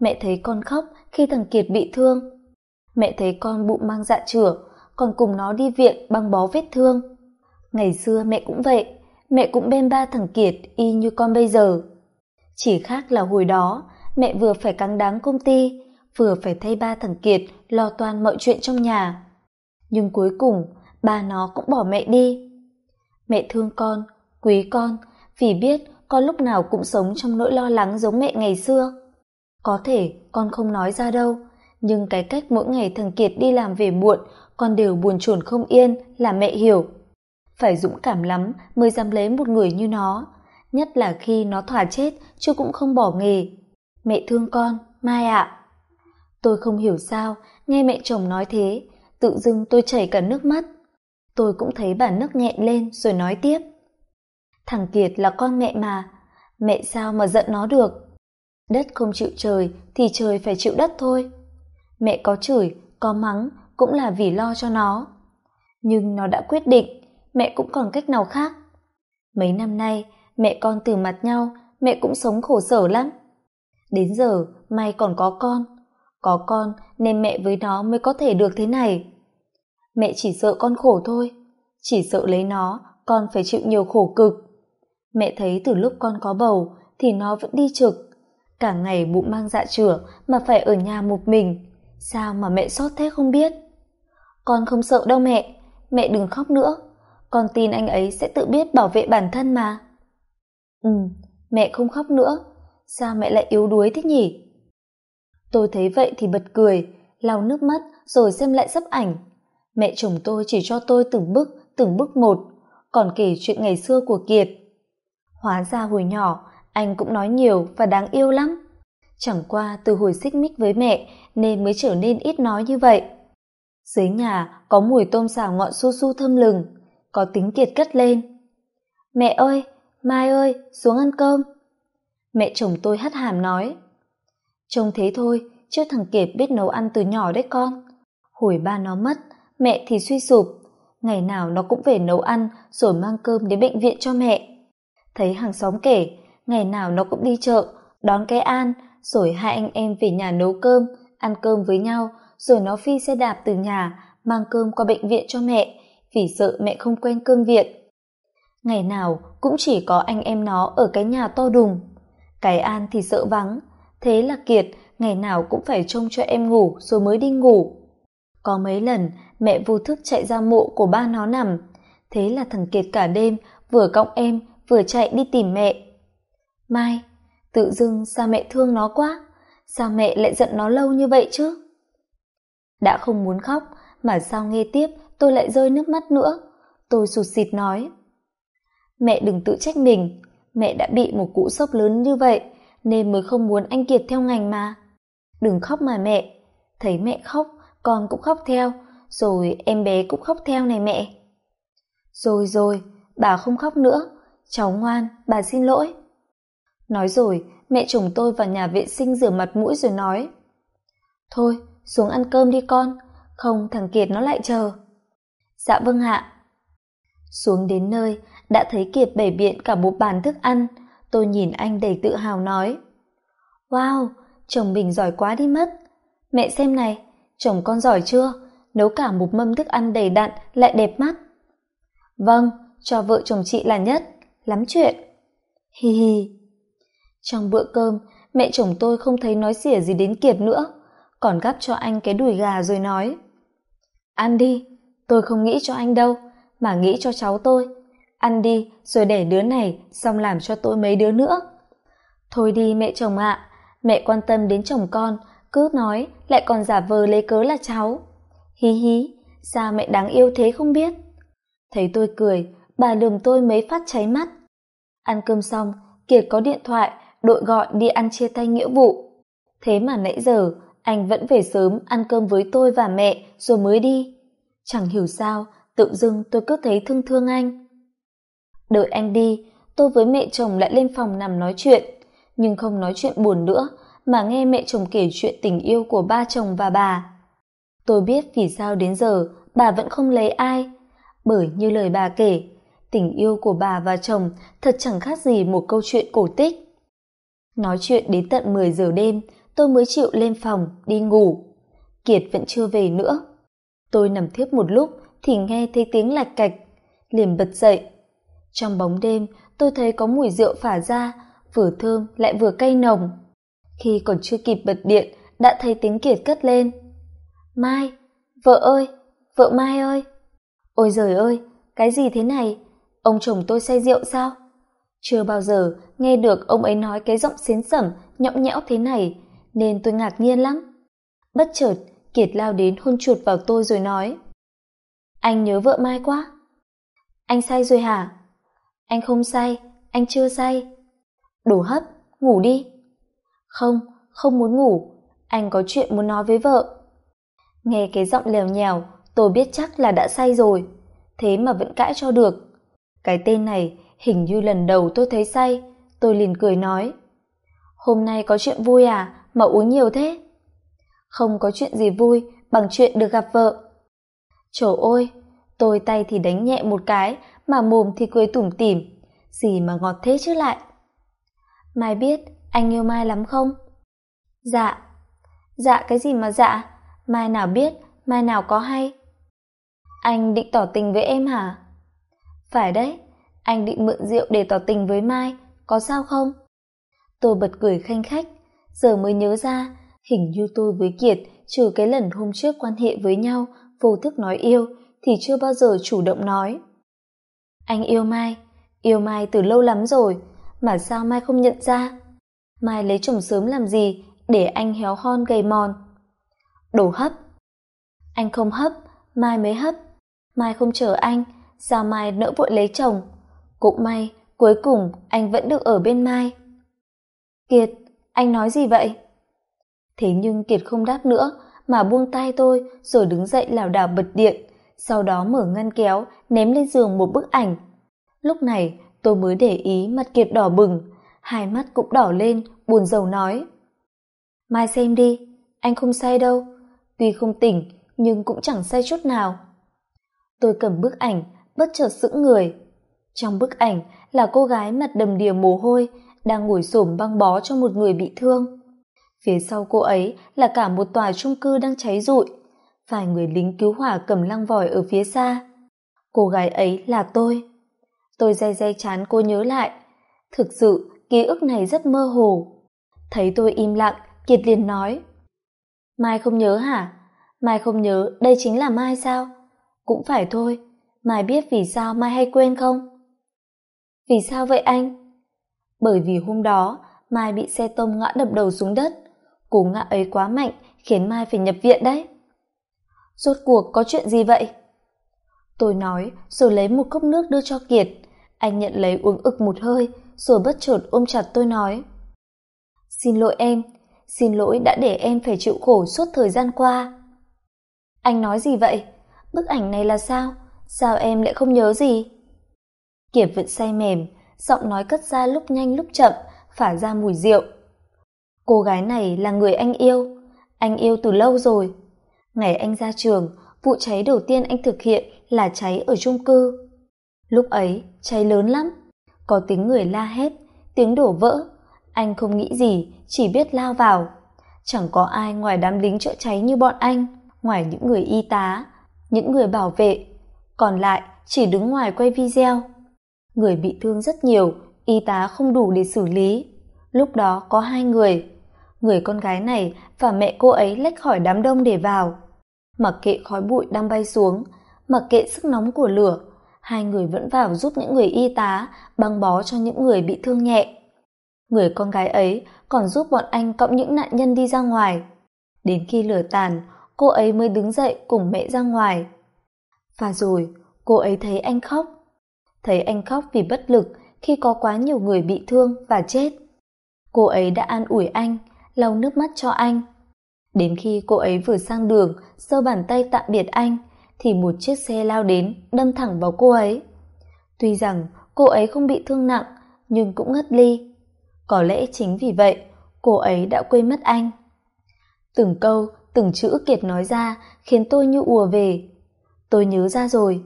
mẹ thấy con khóc khi thằng kiệt bị thương mẹ thấy con bụng mang dạ chửa còn cùng nó đi viện băng bó vết thương. Ngày xưa mẹ cũng vậy, mẹ cũng bên ba thằng kiệt y như con bây giờ. Chỉ khác là hồi đó, mẹ vừa phải cắn đáng công ty, vừa phải thay ba thằng kiệt lo toan mọi chuyện trong nhà. Nhưng cuối cùng, ba nó cũng bỏ mẹ đi. Mẹ thương con, quý con, vì biết con lúc nào cũng sống trong nỗi lo lắng giống mẹ ngày xưa. Có thể con không nói ra đâu nhưng cái cách mỗi ngày thằng kiệt đi làm về muộn, con đều buồn chồn không yên, là mẹ hiểu. Phải dũng cảm lắm mới dám lấy một người như nó. Nhất là khi nó thỏa chết, chứ cũng không bỏ nghề. Mẹ thương con, mai ạ. Tôi không hiểu sao, nghe mẹ chồng nói thế, tự dưng tôi chảy cả nước mắt. Tôi cũng thấy bà nức nghẹn lên rồi nói tiếp. Thằng kiệt là con mẹ mà, mẹ sao mà giận nó được? Đất không chịu trời thì trời phải chịu đất thôi mẹ có chửi, có mắng cũng là vì lo cho nó. Nhưng nó đã quyết định, mẹ cũng còn cách nào khác. Mấy năm nay, mẹ con từ mặt nhau, mẹ cũng sống khổ sở lắm. Đến giờ, may còn có con. Có con nên mẹ với nó mới có thể được thế này. Mẹ chỉ sợ con khổ thôi. Chỉ sợ lấy nó, con phải chịu nhiều khổ cực. Mẹ thấy từ lúc con có bầu thì nó vẫn đi trực. Cả ngày bụng mang dạ chửa mà phải ở nhà một mình sao mà mẹ sốt thế không biết? Con không sợ đâu mẹ mẹ đừng khóc nữa. Con tin anh ấy sẽ tự biết bảo vệ bản thân mà. Ừ mẹ không khóc nữa. Sao mẹ lại yếu đuối thế nhỉ? Tôi thấy vậy thì bật cười, lau nước mắt rồi xem lại sắp ảnh. Mẹ chồng tôi chỉ cho tôi từng bước từng bước một, còn kể chuyện ngày xưa của kiệt. Hóa ra hồi nhỏ, anh cũng nói nhiều và đáng yêu lắm chẳng qua từ hồi xích mích với mẹ nên mới trở nên ít nói như vậy. Dưới nhà có mùi tôm xào ngọn su su thơm lừng, có tính kiệt cất lên. Mẹ ơi, mai ơi, xuống ăn cơm. Mẹ chồng tôi hắt hàm nói. Trông thế thôi, chứ thằng kiệt biết nấu ăn từ nhỏ đấy con. Hồi ba nó mất, mẹ thì suy sụp. Ngày nào nó cũng về nấu ăn rồi mang cơm đến bệnh viện cho mẹ. Thấy hàng xóm kể, ngày nào nó cũng đi chợ, đón cái an rồi hai anh em về nhà nấu cơm, ăn cơm với nhau, rồi nó phi xe đạp từ nhà, mang cơm qua bệnh viện cho mẹ, vì sợ mẹ không quen cơm viện ngày nào cũng chỉ có anh em nó ở cái nhà to đùng. Cái an thì sợ vắng, thế là kiệt ngày nào cũng phải trông cho em ngủ rồi mới đi ngủ. Có mấy lần mẹ vô thức chạy ra mộ của ba nó nằm, thế là thằng kiệt cả đêm vừa cõng em vừa chạy đi tìm mẹ. Mai tự dưng sao mẹ thương nó quá sao mẹ lại giận nó lâu như vậy chứ đã không muốn khóc mà sao nghe tiếp tôi lại rơi nước mắt nữa tôi sụt sịt nói Mẹ đừng tự trách mình, mẹ đã bị một cú sốc lớn như vậy nên mới không muốn anh Kiệt theo ngành mà. Đừng khóc mà mẹ, thấy mẹ khóc, con cũng khóc theo, rồi em bé cũng khóc theo này mẹ. Rồi rồi, bà không khóc nữa, cháu ngoan, bà xin lỗi. Nói rồi, mẹ chồng tôi vào nhà vệ sinh rửa mặt mũi rồi nói. Thôi, xuống ăn cơm đi con, không thằng Kiệt nó lại chờ. Dạ vâng ạ. Xuống đến nơi, đã thấy Kiệt bày biện cả một bàn thức ăn, tôi nhìn anh đầy tự hào nói. Wow, chồng mình giỏi quá đi mất. Mẹ xem này, chồng con giỏi chưa? Nấu cả một mâm thức ăn đầy đặn lại đẹp mắt. Vâng, cho vợ chồng chị là nhất, lắm chuyện. Hi hi. Trong bữa cơm, mẹ chồng tôi không thấy nói xỉa gì đến Kiệt nữa, còn gắp cho anh cái đùi gà rồi nói. Ăn đi, tôi không nghĩ cho anh đâu, mà nghĩ cho cháu tôi. Ăn đi, rồi để đứa này, xong làm cho tôi mấy đứa nữa. Thôi đi mẹ chồng ạ, mẹ quan tâm đến chồng con, cứ nói, lại còn giả vờ lấy cớ là cháu. Hí hí, sao mẹ đáng yêu thế không biết? Thấy tôi cười, bà lườm tôi mấy phát cháy mắt. Ăn cơm xong, Kiệt có điện thoại, đội gọi đi ăn chia tay nghĩa vụ. Thế mà nãy giờ, anh vẫn về sớm ăn cơm với tôi và mẹ rồi mới đi. Chẳng hiểu sao, tự dưng tôi cứ thấy thương thương anh. Đợi anh đi, tôi với mẹ chồng lại lên phòng nằm nói chuyện, nhưng không nói chuyện buồn nữa, mà nghe mẹ chồng kể chuyện tình yêu của ba chồng và bà. Tôi biết vì sao đến giờ bà vẫn không lấy ai, bởi như lời bà kể, tình yêu của bà và chồng thật chẳng khác gì một câu chuyện cổ tích. Nói chuyện đến tận 10 giờ đêm, tôi mới chịu lên phòng, đi ngủ. Kiệt vẫn chưa về nữa. Tôi nằm thiếp một lúc thì nghe thấy tiếng lạch cạch, liền bật dậy. Trong bóng đêm, tôi thấy có mùi rượu phả ra, vừa thơm lại vừa cay nồng. Khi còn chưa kịp bật điện, đã thấy tiếng Kiệt cất lên. Mai, vợ ơi, vợ Mai ơi. Ôi giời ơi, cái gì thế này? Ông chồng tôi say rượu sao? Chưa bao giờ nghe được ông ấy nói cái giọng xến sẩm, nhõng nhẽo thế này, nên tôi ngạc nhiên lắm. Bất chợt, Kiệt lao đến hôn chuột vào tôi rồi nói. Anh nhớ vợ Mai quá. Anh say rồi hả? Anh không say, anh chưa say. Đổ hấp, ngủ đi. Không, không muốn ngủ, anh có chuyện muốn nói với vợ. Nghe cái giọng lèo nhèo, tôi biết chắc là đã say rồi, thế mà vẫn cãi cho được. Cái tên này hình như lần đầu tôi thấy say, tôi liền cười nói. Hôm nay có chuyện vui à, mà uống nhiều thế? Không có chuyện gì vui bằng chuyện được gặp vợ. Trời ôi tôi tay thì đánh nhẹ một cái, mà mồm thì cười tủm tỉm, gì mà ngọt thế chứ lại. Mai biết anh yêu Mai lắm không? Dạ. Dạ cái gì mà dạ? Mai nào biết, mai nào có hay. Anh định tỏ tình với em hả? Phải đấy, anh định mượn rượu để tỏ tình với Mai, có sao không? Tôi bật cười khanh khách, giờ mới nhớ ra, hình như tôi với Kiệt trừ cái lần hôm trước quan hệ với nhau, vô thức nói yêu, thì chưa bao giờ chủ động nói. Anh yêu Mai, yêu Mai từ lâu lắm rồi, mà sao Mai không nhận ra? Mai lấy chồng sớm làm gì để anh héo hon gầy mòn? Đồ hấp. Anh không hấp, Mai mới hấp. Mai không chờ anh, sao Mai nỡ vội lấy chồng? Cũng may, cuối cùng anh vẫn được ở bên Mai. Kiệt, anh nói gì vậy? Thế nhưng Kiệt không đáp nữa, mà buông tay tôi rồi đứng dậy lảo đảo bật điện, sau đó mở ngăn kéo, ném lên giường một bức ảnh. Lúc này, tôi mới để ý mặt Kiệt đỏ bừng, hai mắt cũng đỏ lên, buồn rầu nói. Mai xem đi, anh không say đâu, tuy không tỉnh nhưng cũng chẳng say chút nào. Tôi cầm bức ảnh, bất chợt sững người. Trong bức ảnh là cô gái mặt đầm đìa mồ hôi, đang ngồi xổm băng bó cho một người bị thương. Phía sau cô ấy là cả một tòa trung cư đang cháy rụi, vài người lính cứu hỏa cầm lăng vòi ở phía xa. Cô gái ấy là tôi. Tôi day day chán cô nhớ lại. Thực sự, ký ức này rất mơ hồ. Thấy tôi im lặng, Kiệt liền nói. Mai không nhớ hả? Mai không nhớ đây chính là Mai sao? Cũng phải thôi, Mai biết vì sao Mai hay quên không? Vì sao vậy anh? Bởi vì hôm đó, Mai bị xe tông ngã đập đầu xuống đất. Cú ngã ấy quá mạnh, khiến Mai phải nhập viện đấy. Rốt cuộc có chuyện gì vậy? Tôi nói, rồi lấy một cốc nước đưa cho Kiệt. anh nhận lấy uống ực một hơi rồi bất chợt ôm chặt tôi nói xin lỗi em xin lỗi đã để em phải chịu khổ suốt thời gian qua anh nói gì vậy bức ảnh này là sao sao em lại không nhớ gì kiệt vẫn say mềm, giọng nói cất ra lúc nhanh lúc chậm, phả ra mùi rượu. Cô gái này là người anh yêu anh yêu từ lâu rồi. Ngày anh ra trường, vụ cháy đầu tiên anh thực hiện là cháy ở chung cư. Lúc ấy, cháy lớn lắm, có tiếng người la hét, tiếng đổ vỡ. Anh không nghĩ gì, chỉ biết lao vào. Chẳng có ai ngoài đám lính chữa cháy như bọn anh, ngoài những người y tá, những người bảo vệ. Còn lại, chỉ đứng ngoài quay video người bị thương rất nhiều, y tá không đủ để xử lý. Lúc đó có hai người. Người con gái này và mẹ cô ấy lách khỏi đám đông để vào. Mặc kệ khói bụi đang bay xuống, mặc kệ sức nóng của lửa, hai người vẫn vào giúp những người y tá băng bó cho những người bị thương nhẹ. Người con gái ấy còn giúp bọn anh cõng những nạn nhân đi ra ngoài. Đến khi lửa tàn, cô ấy mới đứng dậy cùng mẹ ra ngoài. Và rồi, cô ấy thấy anh khóc thấy anh khóc vì bất lực khi có quá nhiều người bị thương và chết. Cô ấy đã an ủi anh, lau nước mắt cho anh. Đến khi cô ấy vừa sang đường, giơ bàn tay tạm biệt anh, thì một chiếc xe lao đến, đâm thẳng vào cô ấy. Tuy rằng cô ấy không bị thương nặng, nhưng cũng ngất ly. Có lẽ chính vì vậy, cô ấy đã quên mất anh. Từng câu, từng chữ kiệt nói ra khiến tôi như ùa về. Tôi nhớ ra rồi.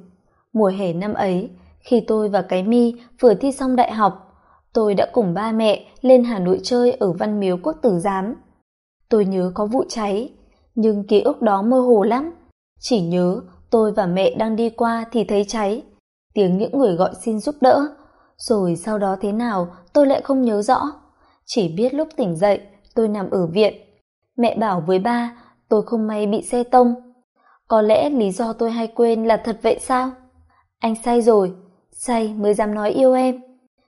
Mùa hè năm ấy khi tôi và cái mi vừa thi xong đại học, tôi đã cùng ba mẹ lên hà nội chơi ở văn miếu quốc tử giám. Tôi nhớ có vụ cháy, nhưng ký ức đó mơ hồ lắm. Chỉ nhớ tôi và mẹ đang đi qua thì thấy cháy, tiếng những người gọi xin giúp đỡ. Rồi sau đó thế nào tôi lại không nhớ rõ. Chỉ biết lúc tỉnh dậy, tôi nằm ở viện. Mẹ bảo với ba, tôi không may bị xe tông. Có lẽ lý do tôi hay quên là thật vậy sao? Anh say rồi say, mới dám nói yêu em.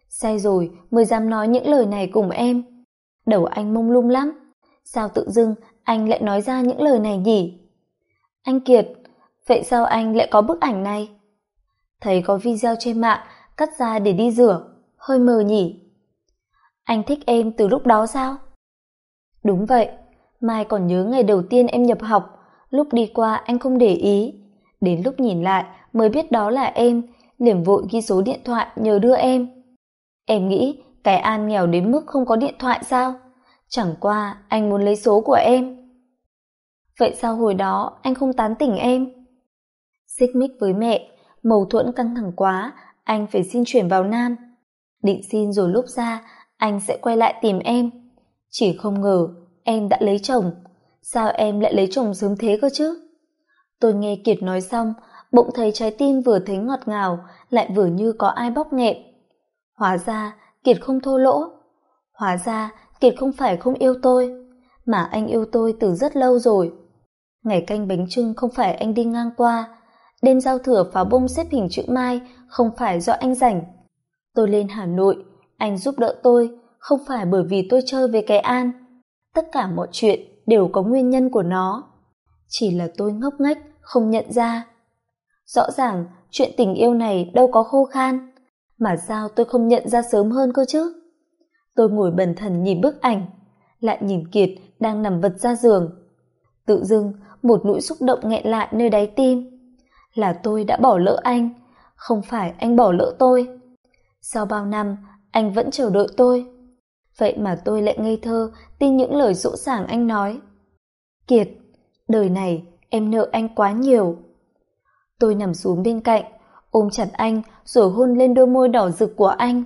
Say rồi, mới dám nói những lời này cùng em. Đầu anh mông lung lắm. Sao tự dưng anh lại nói ra những lời này nhỉ? Anh kiệt, vậy sao anh lại có bức ảnh này? Thấy có video trên mạng, cắt ra để đi rửa. Hơi mờ nhỉ? Anh thích em từ lúc đó sao? Đúng vậy. Mai còn nhớ ngày đầu tiên em nhập học. Lúc đi qua anh không để ý. Đến lúc nhìn lại, mới biết đó là em liền vội ghi số điện thoại nhờ đưa em. Em nghĩ cái an nghèo đến mức không có điện thoại sao? Chẳng qua anh muốn lấy số của em. Vậy sao hồi đó anh không tán tỉnh em? Xích mích với mẹ, mâu thuẫn căng thẳng quá, anh phải xin chuyển vào nam. Định xin rồi lúc ra, anh sẽ quay lại tìm em. Chỉ không ngờ, em đã lấy chồng. Sao em lại lấy chồng sớm thế cơ chứ? Tôi nghe kiệt nói xong bỗng thấy trái tim vừa thấy ngọt ngào, lại vừa như có ai bóp nghẹn. Hóa ra, kiệt không thô lỗ. Hóa ra, kiệt không phải không yêu tôi, mà anh yêu tôi từ rất lâu rồi. Ngày canh bánh trưng không phải anh đi ngang qua, đêm giao thừa pháo bông xếp hình chữ mai không phải do anh rảnh. Tôi lên hà nội, anh giúp đỡ tôi, không phải bởi vì tôi chơi với cái an. Tất cả mọi chuyện đều có nguyên nhân của nó. Chỉ là tôi ngốc nghếch, không nhận ra rõ ràng, chuyện tình yêu này đâu có khô khan. Mà sao tôi không nhận ra sớm hơn cơ chứ? Tôi ngồi bần thần nhìn bức ảnh, lại nhìn kiệt đang nằm vật ra giường. Tự dưng, một nỗi xúc động nghẹn lại nơi đáy tim. Là tôi đã bỏ lỡ anh, không phải anh bỏ lỡ tôi. Sau bao năm, anh vẫn chờ đợi tôi. Vậy mà tôi lại ngây thơ tin những lời dỗ dàng anh nói. Kiệt, đời này em nợ anh quá nhiều tôi nằm xuống bên cạnh, ôm chặt anh, rồi hôn lên đôi môi đỏ rực của anh.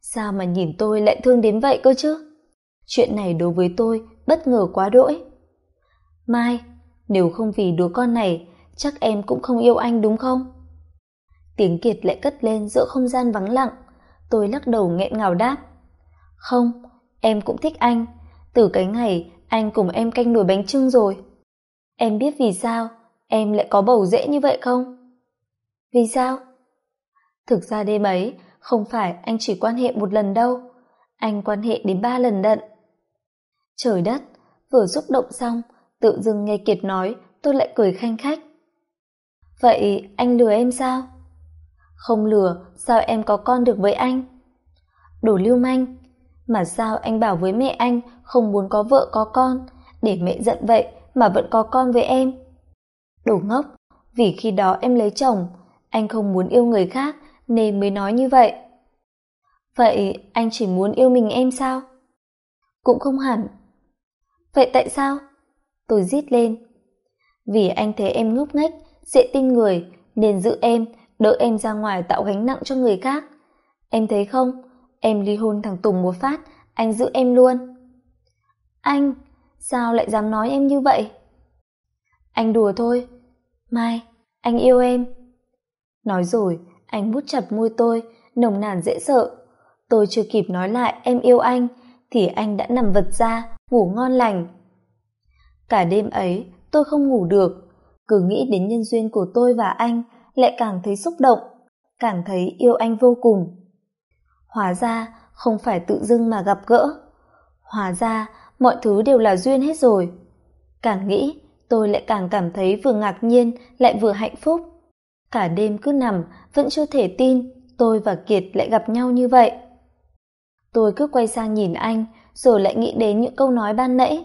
Sao mà nhìn tôi lại thương đến vậy cơ chứ? Chuyện này đối với tôi bất ngờ quá đỗi. Mai, nếu không vì đứa con này, chắc em cũng không yêu anh đúng không? Tiếng kiệt lại cất lên giữa không gian vắng lặng. Tôi lắc đầu nghẹn ngào đáp. Không, em cũng thích anh. Từ cái ngày anh cùng em canh nồi bánh trưng rồi. Em biết vì sao em lại có bầu dễ như vậy không? Vì sao? Thực ra đêm ấy không phải anh chỉ quan hệ một lần đâu. Anh quan hệ đến ba lần đận. Trời đất vừa xúc động xong tự dưng nghe kiệt nói tôi lại cười khanh khách. Vậy anh lừa em sao? Không lừa, sao em có con được với anh? Đồ lưu manh, mà sao anh bảo với mẹ anh không muốn có vợ có con, để mẹ giận vậy mà vẫn có con với em? Đồ ngốc, vì khi đó em lấy chồng, anh không muốn yêu người khác nên mới nói như vậy. Vậy anh chỉ muốn yêu mình em sao? Cũng không hẳn. Vậy tại sao? Tôi rít lên. Vì anh thấy em ngốc nghếch, dễ tin người, nên giữ em, đỡ em ra ngoài tạo gánh nặng cho người khác. Em thấy không, em ly hôn thằng Tùng một phát, anh giữ em luôn. Anh, sao lại dám nói em như vậy? Anh đùa thôi. Mai, anh yêu em. Nói rồi, anh bút chặt môi tôi, nồng nàn dễ sợ. Tôi chưa kịp nói lại em yêu anh, thì anh đã nằm vật ra, ngủ ngon lành. Cả đêm ấy, tôi không ngủ được, cứ nghĩ đến nhân duyên của tôi và anh, lại càng thấy xúc động, càng thấy yêu anh vô cùng. Hóa ra, không phải tự dưng mà gặp gỡ. Hóa ra, mọi thứ đều là duyên hết rồi. Càng nghĩ, tôi lại càng cảm thấy vừa ngạc nhiên lại vừa hạnh phúc. Cả đêm cứ nằm, vẫn chưa thể tin tôi và Kiệt lại gặp nhau như vậy. Tôi cứ quay sang nhìn anh, rồi lại nghĩ đến những câu nói ban nãy.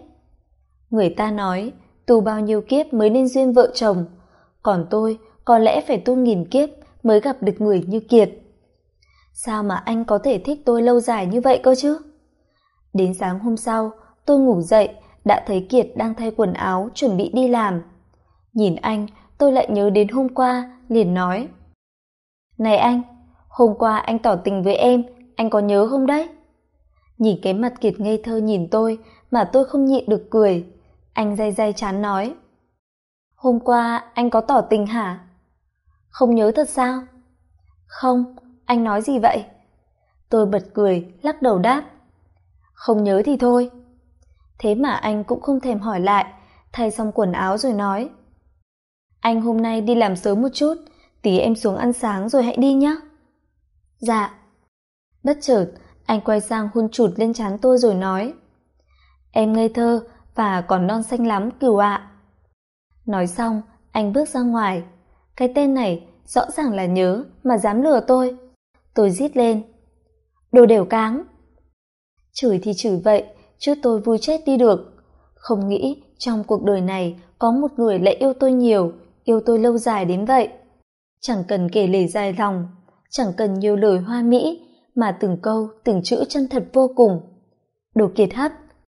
Người ta nói, tu bao nhiêu kiếp mới nên duyên vợ chồng, còn tôi có lẽ phải tu nghìn kiếp mới gặp được người như Kiệt. Sao mà anh có thể thích tôi lâu dài như vậy cơ chứ? Đến sáng hôm sau, tôi ngủ dậy, đã thấy Kiệt đang thay quần áo chuẩn bị đi làm. Nhìn anh, tôi lại nhớ đến hôm qua, liền nói. Này anh, hôm qua anh tỏ tình với em, anh có nhớ không đấy? Nhìn cái mặt Kiệt ngây thơ nhìn tôi mà tôi không nhịn được cười. Anh day day chán nói. Hôm qua anh có tỏ tình hả? Không nhớ thật sao? Không, anh nói gì vậy? Tôi bật cười, lắc đầu đáp. Không nhớ thì thôi. Thế mà anh cũng không thèm hỏi lại, thay xong quần áo rồi nói. Anh hôm nay đi làm sớm một chút, tí em xuống ăn sáng rồi hãy đi nhé. Dạ. Bất chợt, anh quay sang hôn chụt lên trán tôi rồi nói. Em ngây thơ và còn non xanh lắm cừu ạ. Nói xong, anh bước ra ngoài. Cái tên này rõ ràng là nhớ mà dám lừa tôi. Tôi rít lên. Đồ đều cáng. Chửi thì chửi vậy, chứ tôi vui chết đi được. Không nghĩ trong cuộc đời này có một người lại yêu tôi nhiều, yêu tôi lâu dài đến vậy. Chẳng cần kể lể dài lòng, chẳng cần nhiều lời hoa mỹ, mà từng câu, từng chữ chân thật vô cùng. Đồ kiệt hấp,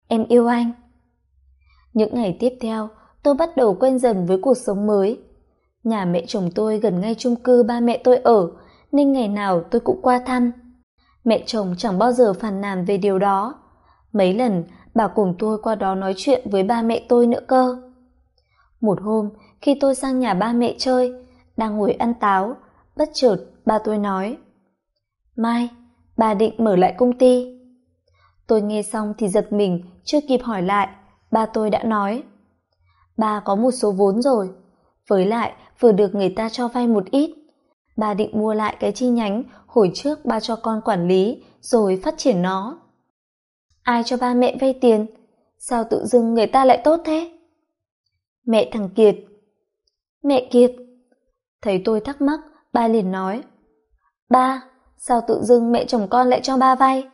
em yêu anh. Những ngày tiếp theo, tôi bắt đầu quen dần với cuộc sống mới. Nhà mẹ chồng tôi gần ngay chung cư ba mẹ tôi ở, nên ngày nào tôi cũng qua thăm. Mẹ chồng chẳng bao giờ phàn nàn về điều đó. Mấy lần, bà cùng tôi qua đó nói chuyện với ba mẹ tôi nữa cơ. Một hôm, khi tôi sang nhà ba mẹ chơi, đang ngồi ăn táo, bất chợt ba tôi nói Mai, bà định mở lại công ty. Tôi nghe xong thì giật mình, chưa kịp hỏi lại, ba tôi đã nói Ba có một số vốn rồi, với lại vừa được người ta cho vay một ít. Ba định mua lại cái chi nhánh hồi trước ba cho con quản lý rồi phát triển nó. Ai cho ba mẹ vay tiền? Sao tự dưng người ta lại tốt thế? Mẹ thằng Kiệt. Mẹ Kiệt. Thấy tôi thắc mắc, ba liền nói. Ba, sao tự dưng mẹ chồng con lại cho ba vay?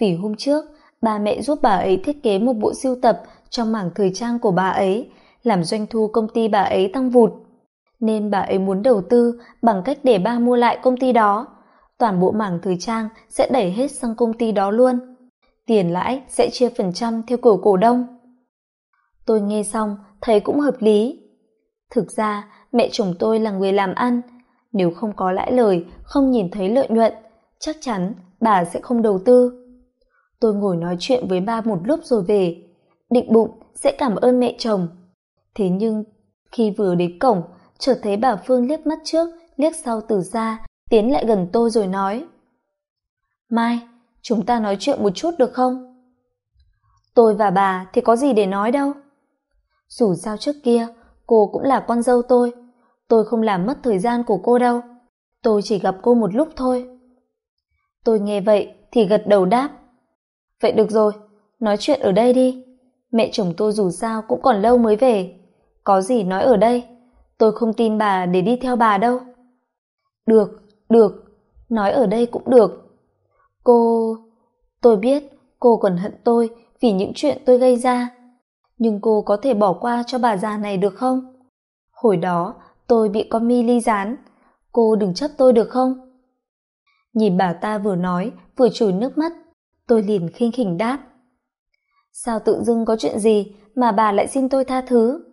Vì hôm trước, ba mẹ giúp bà ấy thiết kế một bộ siêu tập trong mảng thời trang của bà ấy, làm doanh thu công ty bà ấy tăng vụt. Nên bà ấy muốn đầu tư bằng cách để ba mua lại công ty đó. Toàn bộ mảng thời trang sẽ đẩy hết sang công ty đó luôn. Tiền lãi sẽ chia phần trăm theo cổ cổ đông. Tôi nghe xong, thấy cũng hợp lý. Thực ra, mẹ chồng tôi là người làm ăn. Nếu không có lãi lời, không nhìn thấy lợi nhuận, chắc chắn bà sẽ không đầu tư. Tôi ngồi nói chuyện với ba một lúc rồi về, định bụng sẽ cảm ơn mẹ chồng. Thế nhưng, khi vừa đến cổng, chợt thấy bà Phương liếc mắt trước, liếc sau từ xa, tiến lại gần tôi rồi nói. Mai, chúng ta nói chuyện một chút được không? Tôi và bà thì có gì để nói đâu. Dù sao trước kia, cô cũng là con dâu tôi. Tôi không làm mất thời gian của cô đâu. Tôi chỉ gặp cô một lúc thôi. Tôi nghe vậy thì gật đầu đáp. Vậy được rồi, nói chuyện ở đây đi. Mẹ chồng tôi dù sao cũng còn lâu mới về. Có gì nói ở đây, tôi không tin bà để đi theo bà đâu. được được nói ở đây cũng được cô, tôi biết cô còn hận tôi vì những chuyện tôi gây ra. Nhưng cô có thể bỏ qua cho bà già này được không? Hồi đó, tôi bị con mi ly dán cô đừng chấp tôi được không? Nhìn bà ta vừa nói, vừa chùi nước mắt, tôi liền khinh khỉnh đáp. Sao tự dưng có chuyện gì mà bà lại xin tôi tha thứ?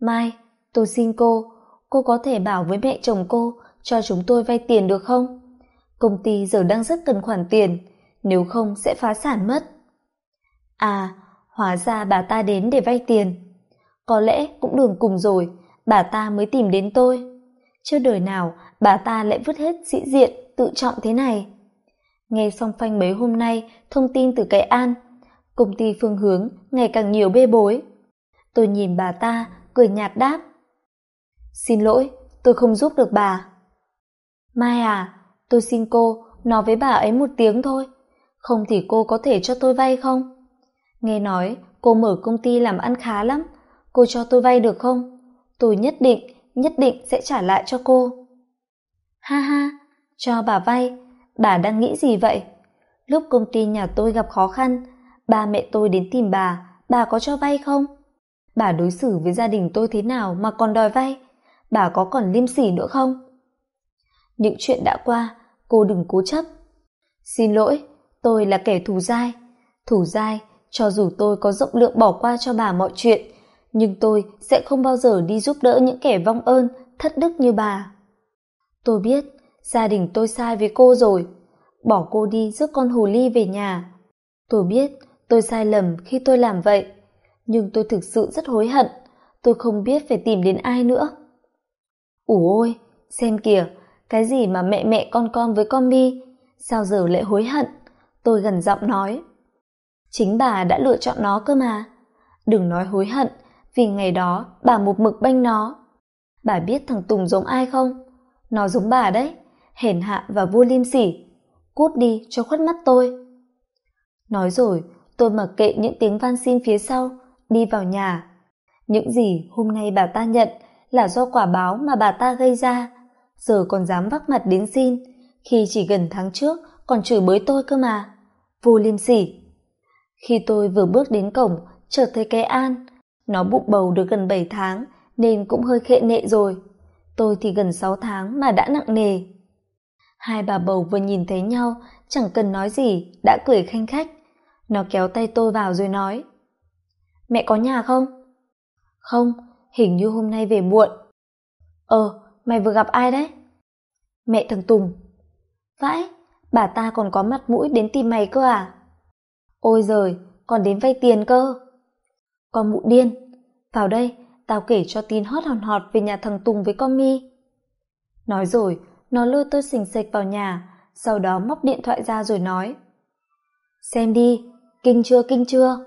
Mai, tôi xin cô. Cô có thể bảo với mẹ chồng cô cho chúng tôi vay tiền được không? Công ty giờ đang rất cần khoản tiền, nếu không sẽ phá sản mất. À hóa ra bà ta đến để vay tiền. Có lẽ cũng đường cùng rồi, bà ta mới tìm đến tôi. Chưa đời nào bà ta lại vứt hết sĩ diện, tự trọng thế này. Nghe xong phanh mấy hôm nay thông tin từ cái an, công ty phương hướng ngày càng nhiều bê bối. Tôi nhìn bà ta, cười nhạt đáp. Xin lỗi, tôi không giúp được bà. Mai à tôi xin cô nói với bà ấy một tiếng thôi. Không thì cô có thể cho tôi vay không? Nghe nói, cô mở công ty làm ăn khá lắm. Cô cho tôi vay được không? Tôi nhất định nhất định sẽ trả lại cho cô. Ha ha, cho bà vay. Bà đang nghĩ gì vậy? Lúc công ty nhà tôi gặp khó khăn, ba mẹ tôi đến tìm bà bà có cho vay không? Bà đối xử với gia đình tôi thế nào mà còn đòi vay? Bà có còn liêm sỉ nữa không? Những chuyện đã qua cô đừng cố chấp. Xin lỗi, tôi là kẻ thù dai. Thù dai, cho dù tôi có rộng lượng bỏ qua cho bà mọi chuyện, nhưng tôi sẽ không bao giờ đi giúp đỡ những kẻ vong ơn, thất đức như bà. Tôi biết, gia đình tôi sai với cô rồi. Bỏ cô đi rước con hồ ly về nhà. Tôi biết, tôi sai lầm khi tôi làm vậy, nhưng tôi thực sự rất hối hận. Tôi không biết phải tìm đến ai nữa. Ủ ôi, xem kìa cái gì mà mẹ mẹ con con với con mi sao giờ lại hối hận? Tôi gần giọng nói. Chính bà đã lựa chọn nó cơ mà. Đừng nói hối hận, vì ngày đó bà một mực bênh nó. Bà biết thằng tùng giống ai không? Nó giống bà đấy, hèn hạ và vô liêm sỉ. Cút đi cho khuất mắt tôi. Nói rồi, tôi mặc kệ những tiếng van xin phía sau, đi vào nhà. Những gì hôm nay bà ta nhận là do quả báo mà bà ta gây ra giờ còn dám vác mặt đến xin. Khi chỉ gần tháng trước, còn chửi bới tôi cơ mà. Vô liêm sỉ. Khi tôi vừa bước đến cổng, chợt thấy cái an. Nó bụng bầu được gần bảy tháng, nên cũng hơi khệ nệ rồi. Tôi thì gần sáu tháng mà đã nặng nề. Hai bà bầu vừa nhìn thấy nhau, chẳng cần nói gì, đã cười khanh khách. Nó kéo tay tôi vào rồi nói, mẹ có nhà không? Không, hình như hôm nay về muộn. Ờ mày vừa gặp ai đấy? Mẹ thằng tùng. Vãi, bà ta còn có mặt mũi đến tìm mày cơ à? Ôi giời, còn đến vay tiền cơ. Con mụ điên, vào đây, tao kể cho tin hót hòn họt về nhà thằng tùng với con mi. Nói rồi, nó lôi tôi xình xệch vào nhà, sau đó móc điện thoại ra rồi nói. Xem đi, kinh chưa kinh chưa?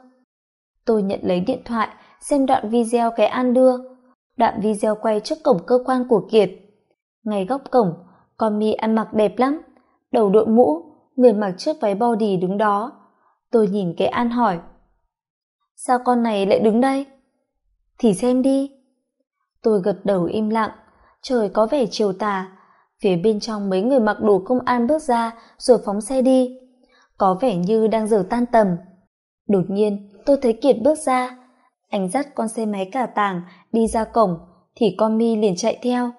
Tôi nhận lấy điện thoại, xem đoạn video cái an đưa đoạn video quay trước cổng cơ quan của kiệt. Ngay góc cổng con mi ăn mặc đẹp lắm. Đầu đội mũ, người mặc chiếc váy body đứng đó. Tôi nhìn cái an hỏi, sao con này lại đứng đây? Thì xem đi. Tôi gật đầu im lặng. Trời có vẻ chiều tà. Phía bên trong mấy người mặc đồ công an bước ra rồi phóng xe đi. Có vẻ như đang giờ tan tầm. Đột nhiên, tôi thấy kiệt bước ra anh dắt con xe máy cả tàng đi ra cổng, thì con mi liền chạy theo.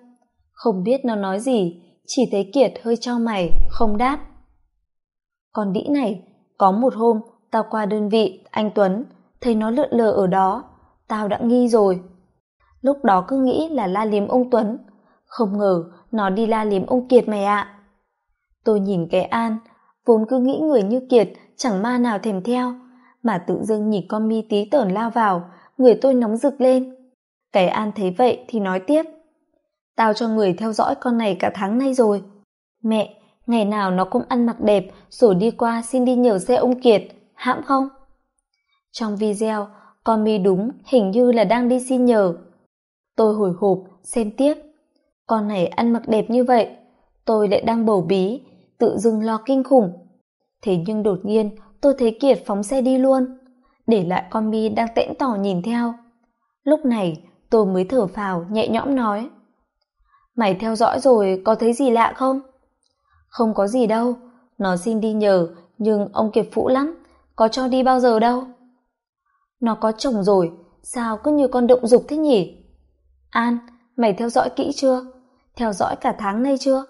Không biết nó nói gì, chỉ thấy kiệt hơi trao mày, không đáp. Con đĩ này, có một hôm, tao qua đơn vị, anh tuấn, thấy nó lượn lờ ở đó. Tao đã nghi rồi. Lúc đó cứ nghĩ là la liếm ông tuấn. Không ngờ, nó đi la liếm ông kiệt mày ạ. Tôi nhìn cái an, vốn cứ nghĩ người như kiệt chẳng ma nào thèm theo mà tự dưng nhìn con mi tí tởn lao vào, người tôi nóng rực lên. Cái an thấy vậy thì nói tiếp, tao cho người theo dõi con này cả tháng nay rồi. Mẹ, ngày nào nó cũng ăn mặc đẹp rồi đi qua xin đi nhờ xe ông kiệt, hãm không? Trong video, con mi đúng hình như là đang đi xin nhờ. Tôi hồi hộp, xem tiếp. Con này ăn mặc đẹp như vậy, tôi lại đang bầu bí, tự dưng lo kinh khủng. Thế nhưng đột nhiên tôi thấy kiệt phóng xe đi luôn để lại con mi đang tẽn tỏ nhìn theo lúc này tôi mới thở phào nhẹ nhõm nói Mày theo dõi rồi có thấy gì lạ không? Không có gì đâu, nó xin đi nhờ, nhưng ông Kiệt phũ lắm, có cho đi bao giờ đâu. Nó có chồng rồi, sao cứ như con động dục thế nhỉ? An, mày theo dõi kỹ chưa? Theo dõi cả tháng nay chưa?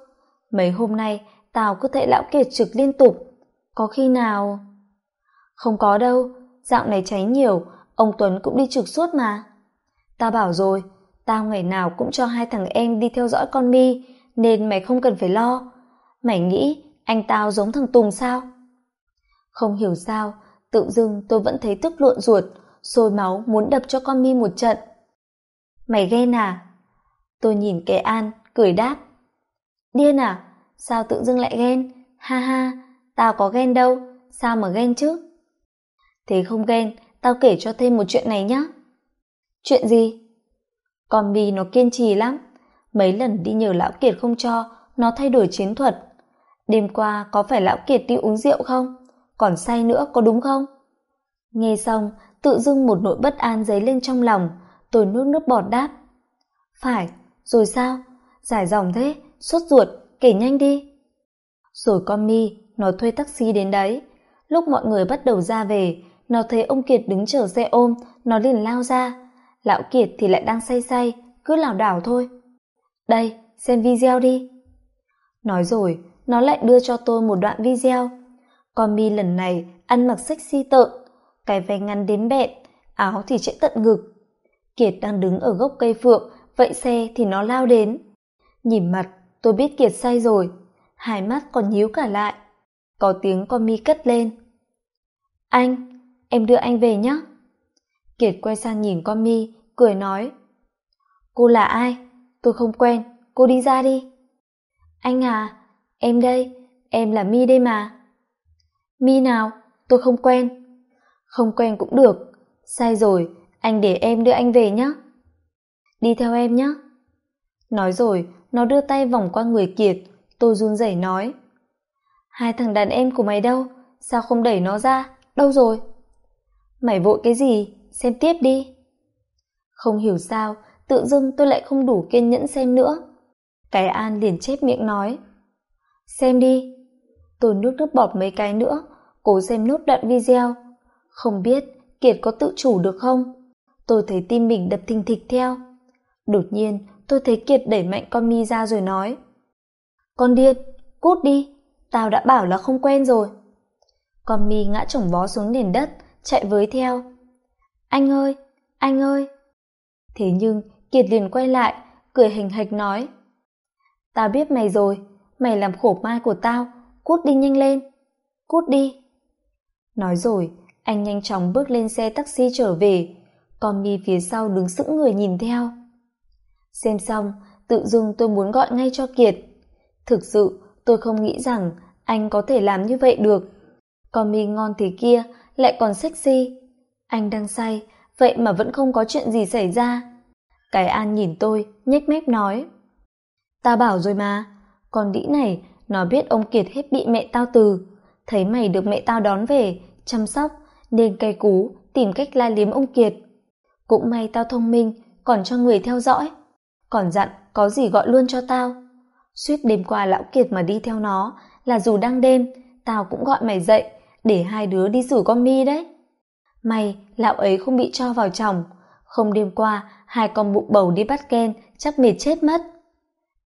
Mấy hôm nay tao cứ thấy lão Kiệt trực liên tục. Có khi nào... Không có đâu, dạo này cháy nhiều, ông Tuấn cũng đi trực suốt mà. Tao bảo rồi, tao ngày nào cũng cho hai thằng em đi theo dõi con mi, nên mày không cần phải lo. Mày nghĩ anh tao giống thằng Tùng sao? Không hiểu sao, tự dưng tôi vẫn thấy tức luộn ruột, sôi máu muốn đập cho con mi một trận. Mày ghen à? Tôi nhìn kẻ An, cười đáp. Điên à? Sao tự dưng lại ghen? Ha ha, tao có ghen đâu, sao mà ghen chứ? Thế không ghen, tao kể cho thêm một chuyện này nhá. Chuyện gì? Con mi nó kiên trì lắm. Mấy lần đi nhờ lão Kiệt không cho, nó thay đổi chiến thuật. Đêm qua có phải lão Kiệt đi uống rượu không? Còn say nữa có đúng không? Nghe xong, tự dưng một nỗi bất an dấy lên trong lòng, tôi nuốt nước bọt đáp. Phải, rồi sao? Giải dòng thế, sốt ruột, kể nhanh đi. Rồi con mi, nó thuê taxi đến đấy. Lúc mọi người bắt đầu ra về, nó thấy ông Kiệt đứng chờ xe ôm, nó liền lao ra. Lão Kiệt thì lại đang say say, cứ lảo đảo thôi. Đây, xem video đi. Nói rồi, nó lại đưa cho tôi một đoạn video. Con mi lần này ăn mặc sexy tợn, cái váy ngắn đến bẹn, áo thì chạy tận ngực. Kiệt đang đứng ở gốc cây phượng, vậy xe thì nó lao đến. Nhìn mặt, tôi biết Kiệt say rồi, hai mắt còn nhíu cả lại. Có tiếng con mi cất lên. Anh, em đưa anh về nhé. Kiệt quay sang nhìn con mi, cười nói. Cô là ai? Tôi không quen, cô đi ra đi. Anh à, em đây, em là mi đây mà. Mi nào, tôi không quen. Không quen cũng được, sai rồi, anh để em đưa anh về nhé. Đi theo em nhé. Nói rồi, nó đưa tay vòng qua người Kiệt, tôi run rẩy nói. Hai thằng đàn em của mày đâu? Sao không đẩy nó ra? Đâu rồi? Mày vội cái gì? Xem tiếp đi. Không hiểu sao, tự dưng tôi lại không đủ kiên nhẫn xem nữa. Cái An liền chép miệng nói. Xem đi. Tôi nuốt nước bọt mấy cái nữa, cố xem nốt đoạn video. Không biết Kiệt có tự chủ được không? Tôi thấy tim mình đập thình thịch theo. Đột nhiên, tôi thấy Kiệt đẩy mạnh con mi ra rồi nói. Con điên, cút đi, tao đã bảo là không quen rồi. Con mi ngã chồng vó xuống nền đất, chạy với theo. Anh ơi, anh ơi. Thế nhưng Kiệt liền quay lại, cười hình hạch nói. Tao biết mày rồi, mày làm khổ mai của tao, cút đi nhanh lên, cút đi. Nói rồi, anh nhanh chóng bước lên xe taxi trở về, con mi phía sau đứng sững người nhìn theo. Xem xong, tự dưng tôi muốn gọi ngay cho Kiệt. Thực sự, tôi không nghĩ rằng anh có thể làm như vậy được. con mi ngon thế kia, lại còn sexy. Anh đang say, vậy mà vẫn không có chuyện gì xảy ra. Cái An nhìn tôi, nhếch mép nói. Ta bảo rồi mà, con đĩ này, nó biết ông Kiệt hết bị mẹ tao từ. Thấy mày được mẹ tao đón về, chăm sóc, nên cay cú, tìm cách la liếm ông Kiệt. Cũng may tao thông minh, còn cho người theo dõi. Còn dặn, có gì gọi luôn cho tao. Suýt đêm qua lão Kiệt mà đi theo nó, là dù đang đêm, tao cũng gọi mày dậy, để hai đứa đi rủ con mi đấy. May, lão ấy không bị cho vào chồng. Không đêm qua, hai con bụng bầu đi bắt Ken, chắc mệt chết mất.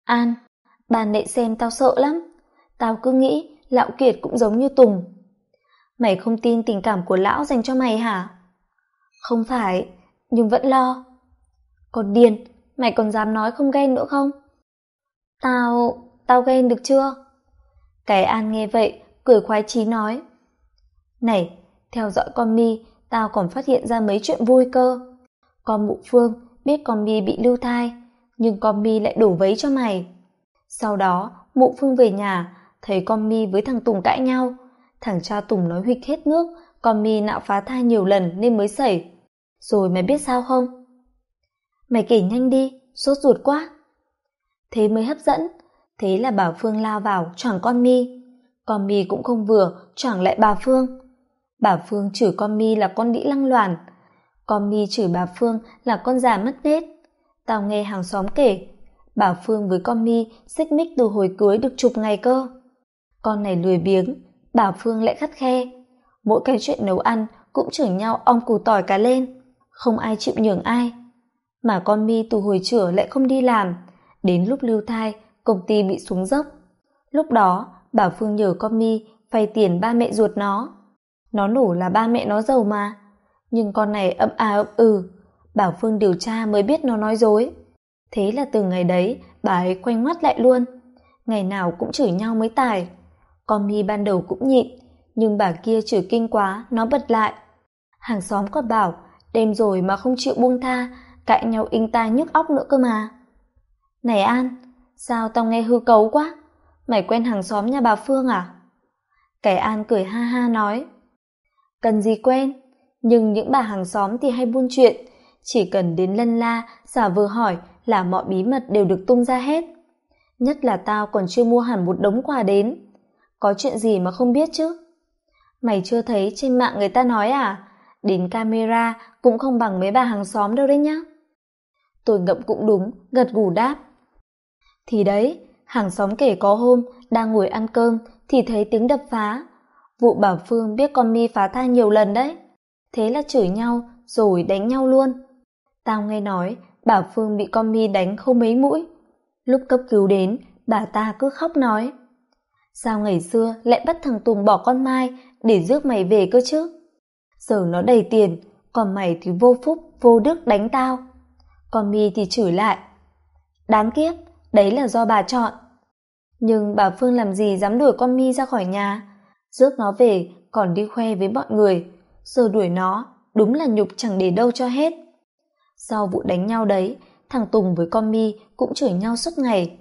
An, bà nệ xem tao sợ lắm. Tao cứ nghĩ lão Kiệt cũng giống như Tùng. Mày không tin tình cảm của lão dành cho mày hả? Không phải, nhưng vẫn lo. Còn điên, mày còn dám nói không ghen nữa không? Tao, tao ghen được chưa? Cái An nghe vậy, cười khoái chí nói. Này, theo dõi con mi, tao còn phát hiện ra mấy chuyện vui cơ. Con mụ Phương biết con mi bị lưu thai, nhưng con mi lại đổ vấy cho mày. Sau đó, mụ Phương về nhà, thấy con mi với thằng Tùng cãi nhau. Thằng cha Tùng nói huỵch hết nước, con mi nạo phá thai nhiều lần nên mới xảy. Rồi mày biết sao không? Mày kể nhanh đi, sốt ruột quá. Thế mới hấp dẫn, thế là bà Phương lao vào choảng con mi. Con mi cũng không vừa, choảng lại bà Phương. Bà Phương chửi con mi là con đĩ lăng loàn. Con mi chửi bà Phương là con già mất nết. Tao nghe hàng xóm kể, bà Phương với con mi xích mích từ hồi cưới được chục ngày cơ. Con này lười biếng, bà Phương lại khắt khe. Mỗi cái chuyện nấu ăn cũng chửi nhau ong củ tỏi cá lên. Không ai chịu nhường ai. Mà con mi từ hồi chửa lại không đi làm. Đến lúc lưu thai, công ty bị xuống dốc. Lúc đó, bà Phương nhờ con mi vay tiền ba mẹ ruột nó. Nó nổ là ba mẹ nó giàu mà. Nhưng con này ậm à ậm ừ. Bảo Phương điều tra mới biết nó nói dối. Thế là từ ngày đấy, bà ấy quanh ngoắt lại luôn. Ngày nào cũng chửi nhau mới tài. Con mi ban đầu cũng nhịn, nhưng bà kia chửi kinh quá, nó bật lại. Hàng xóm còn bảo, đêm rồi mà không chịu buông tha, cãi nhau inh tai nhức óc nữa cơ mà. Này An, sao tao nghe hư cấu quá? Mày quen hàng xóm nhà bà Phương à? Cái An cười ha ha nói. Cần gì quen, nhưng những bà hàng xóm thì hay buôn chuyện, chỉ cần đến lân la, giả vờ hỏi là mọi bí mật đều được tung ra hết. Nhất là tao còn chưa mua hẳn một đống quà đến. Có chuyện gì mà không biết chứ? Mày chưa thấy trên mạng người ta nói à? Đến camera cũng không bằng mấy bà hàng xóm đâu đấy nhá. Tôi ngậm cũng đúng, gật gù đáp. Thì đấy, hàng xóm kể có hôm đang ngồi ăn cơm thì thấy tiếng đập phá. Vụ bảo Phương biết con mi phá thai nhiều lần đấy. Thế là chửi nhau rồi đánh nhau luôn. Tao nghe nói bảo Phương bị con mi đánh không mấy mũi. Lúc cấp cứu đến, bà ta cứ khóc nói. Sao ngày xưa lại bắt thằng Tùng bỏ con Mai để rước mày về cơ chứ? Giờ nó đầy tiền, còn mày thì vô phúc, vô đức đánh tao. Con mi thì chửi lại. Đáng kiếp, đấy là do bà chọn. Nhưng bà Phương làm gì dám đuổi con mi ra khỏi nhà? Rước nó về còn đi khoe với mọi người. Giờ đuổi nó, đúng là nhục chẳng để đâu cho hết. Sau vụ đánh nhau đấy, thằng Tùng với con mi cũng chửi nhau suốt ngày.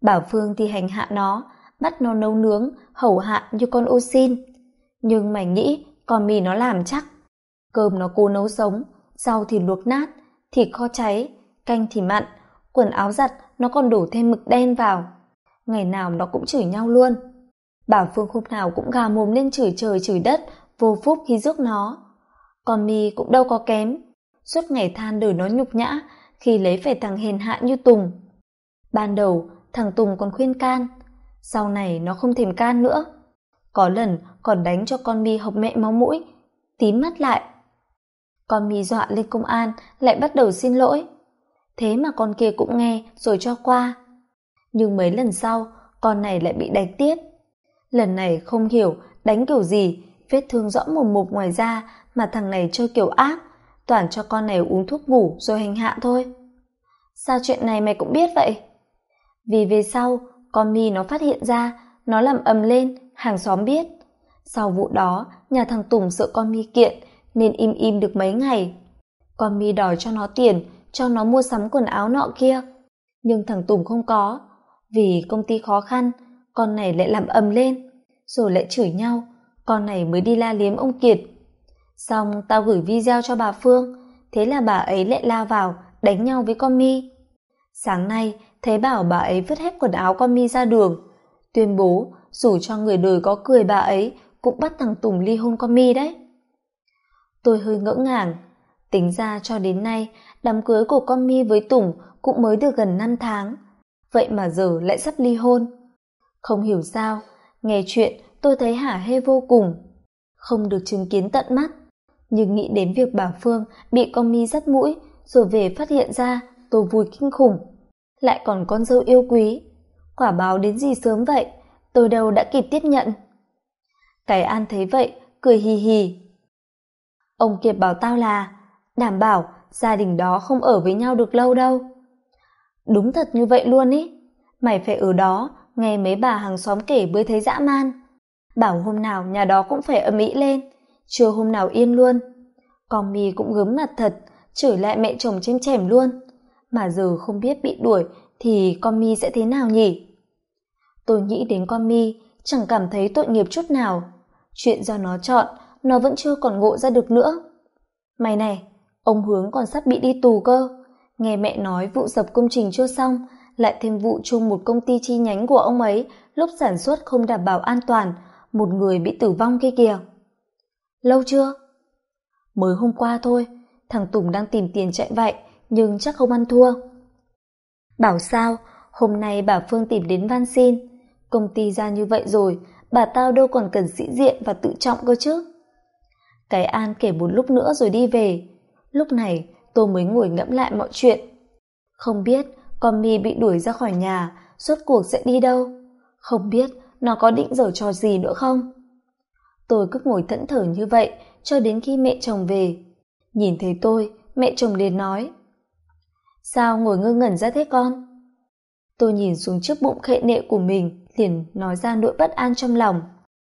Bảo Phương thì hành hạ nó, bắt nó nấu nướng, hầu hạ như con ô xin. Nhưng mày nghĩ con mi nó làm chắc. Cơm nó cố nấu sống, rau thì luộc nát, thịt kho cháy, canh thì mặn, quần áo giặt nó còn đổ thêm mực đen vào. Ngày nào nó cũng chửi nhau luôn. Bảo Phương hôm nào cũng gà mồm lên chửi trời chửi đất, vô phúc khi rước nó. Còn mi cũng đâu có kém, suốt ngày than đời nó nhục nhã khi lấy phải thằng hèn hạ như Tùng. Ban đầu, thằng Tùng còn khuyên can, sau này nó không thèm can nữa. Có lần còn đánh cho con mi học mẹ máu mũi, tím mắt lại. Con mi dọa lên công an lại bắt đầu xin lỗi. Thế mà con kia cũng nghe rồi cho qua. Nhưng mấy lần sau, con này lại bị đánh tiếp. Lần này không hiểu đánh kiểu gì, vết thương rõ mồm mục ngoài da mà thằng này chơi kiểu ác, toàn cho con này uống thuốc ngủ rồi hành hạ thôi. Sao chuyện này mày cũng biết vậy? Vì về sau, con mi nó phát hiện ra, nó làm ầm lên, hàng xóm biết. Sau vụ đó, nhà thằng Tùng sợ con mi kiện, nên im im được mấy ngày. Con mi đòi cho nó tiền, cho nó mua sắm quần áo nọ kia. Nhưng thằng Tùng không có, vì công ty khó khăn, con này lại làm ầm lên, rồi lại chửi nhau, con này mới đi la liếm ông Kiệt. Xong tao gửi video cho bà Phương, thế là bà ấy lại la vào, đánh nhau với con mi. Sáng nay, thấy bảo bà ấy vứt hết quần áo con mi ra đường, tuyên bố dù cho người đời có cười bà ấy cũng bắt thằng Tùng ly hôn con mi đấy. Tôi hơi ngỡ ngàng, tính ra cho đến nay đám cưới của con mi với Tùng cũng mới được gần năm tháng, vậy mà giờ lại sắp ly hôn. Không hiểu sao, nghe chuyện tôi thấy hả hê vô cùng. Không được chứng kiến tận mắt, nhưng nghĩ đến việc bà Phương bị con mi dắt mũi rồi về phát hiện ra tôi vui kinh khủng. Lại còn con dâu yêu quý. Quả báo đến gì sớm vậy, tôi đâu đã kịp tiếp nhận. Cái An thấy vậy, cười hì hì. Ông Kiệt bảo tao là, đảm bảo gia đình đó không ở với nhau được lâu đâu. Đúng thật như vậy luôn ý. Mày phải ở đó, nghe mấy bà hàng xóm kể mới thấy dã man. Bảo hôm nào nhà đó cũng phải âm ĩ lên, chưa hôm nào yên luôn. Con Mi cũng gớm mặt thật, chửi lại mẹ chồng chém chèm luôn. Mà giờ không biết bị đuổi thì con mi sẽ thế nào nhỉ? Tôi nghĩ đến con mi, chẳng cảm thấy tội nghiệp chút nào. Chuyện do nó chọn, nó vẫn chưa còn ngộ ra được nữa. Mày này, ông Hướng còn sắp bị đi tù cơ. Nghe mẹ nói vụ dập công trình chưa xong, lại thêm vụ chung một công ty chi nhánh của ông ấy lúc sản xuất không đảm bảo an toàn, một người bị tử vong kia kìa. Lâu chưa? Mới hôm qua thôi, thằng Tùng đang tìm tiền chạy vậy, nhưng chắc không ăn thua. Bảo sao, hôm nay bà Phương tìm đến van xin. Công ty ra như vậy rồi, bà tao đâu còn cần sĩ diện và tự trọng cơ chứ. Cái An kể một lúc nữa rồi đi về. Lúc này tôi mới ngồi ngẫm lại mọi chuyện. Không biết con mi bị đuổi ra khỏi nhà, suốt cuộc sẽ đi đâu? Không biết nó có định giở trò gì nữa không? Tôi cứ ngồi thẫn thờ như vậy cho đến khi mẹ chồng về. Nhìn thấy tôi, mẹ chồng liền nói. Sao ngồi ngơ ngẩn ra thế con? Tôi nhìn xuống chiếc bụng khệ nệ của mình, liền nói ra nỗi bất an trong lòng.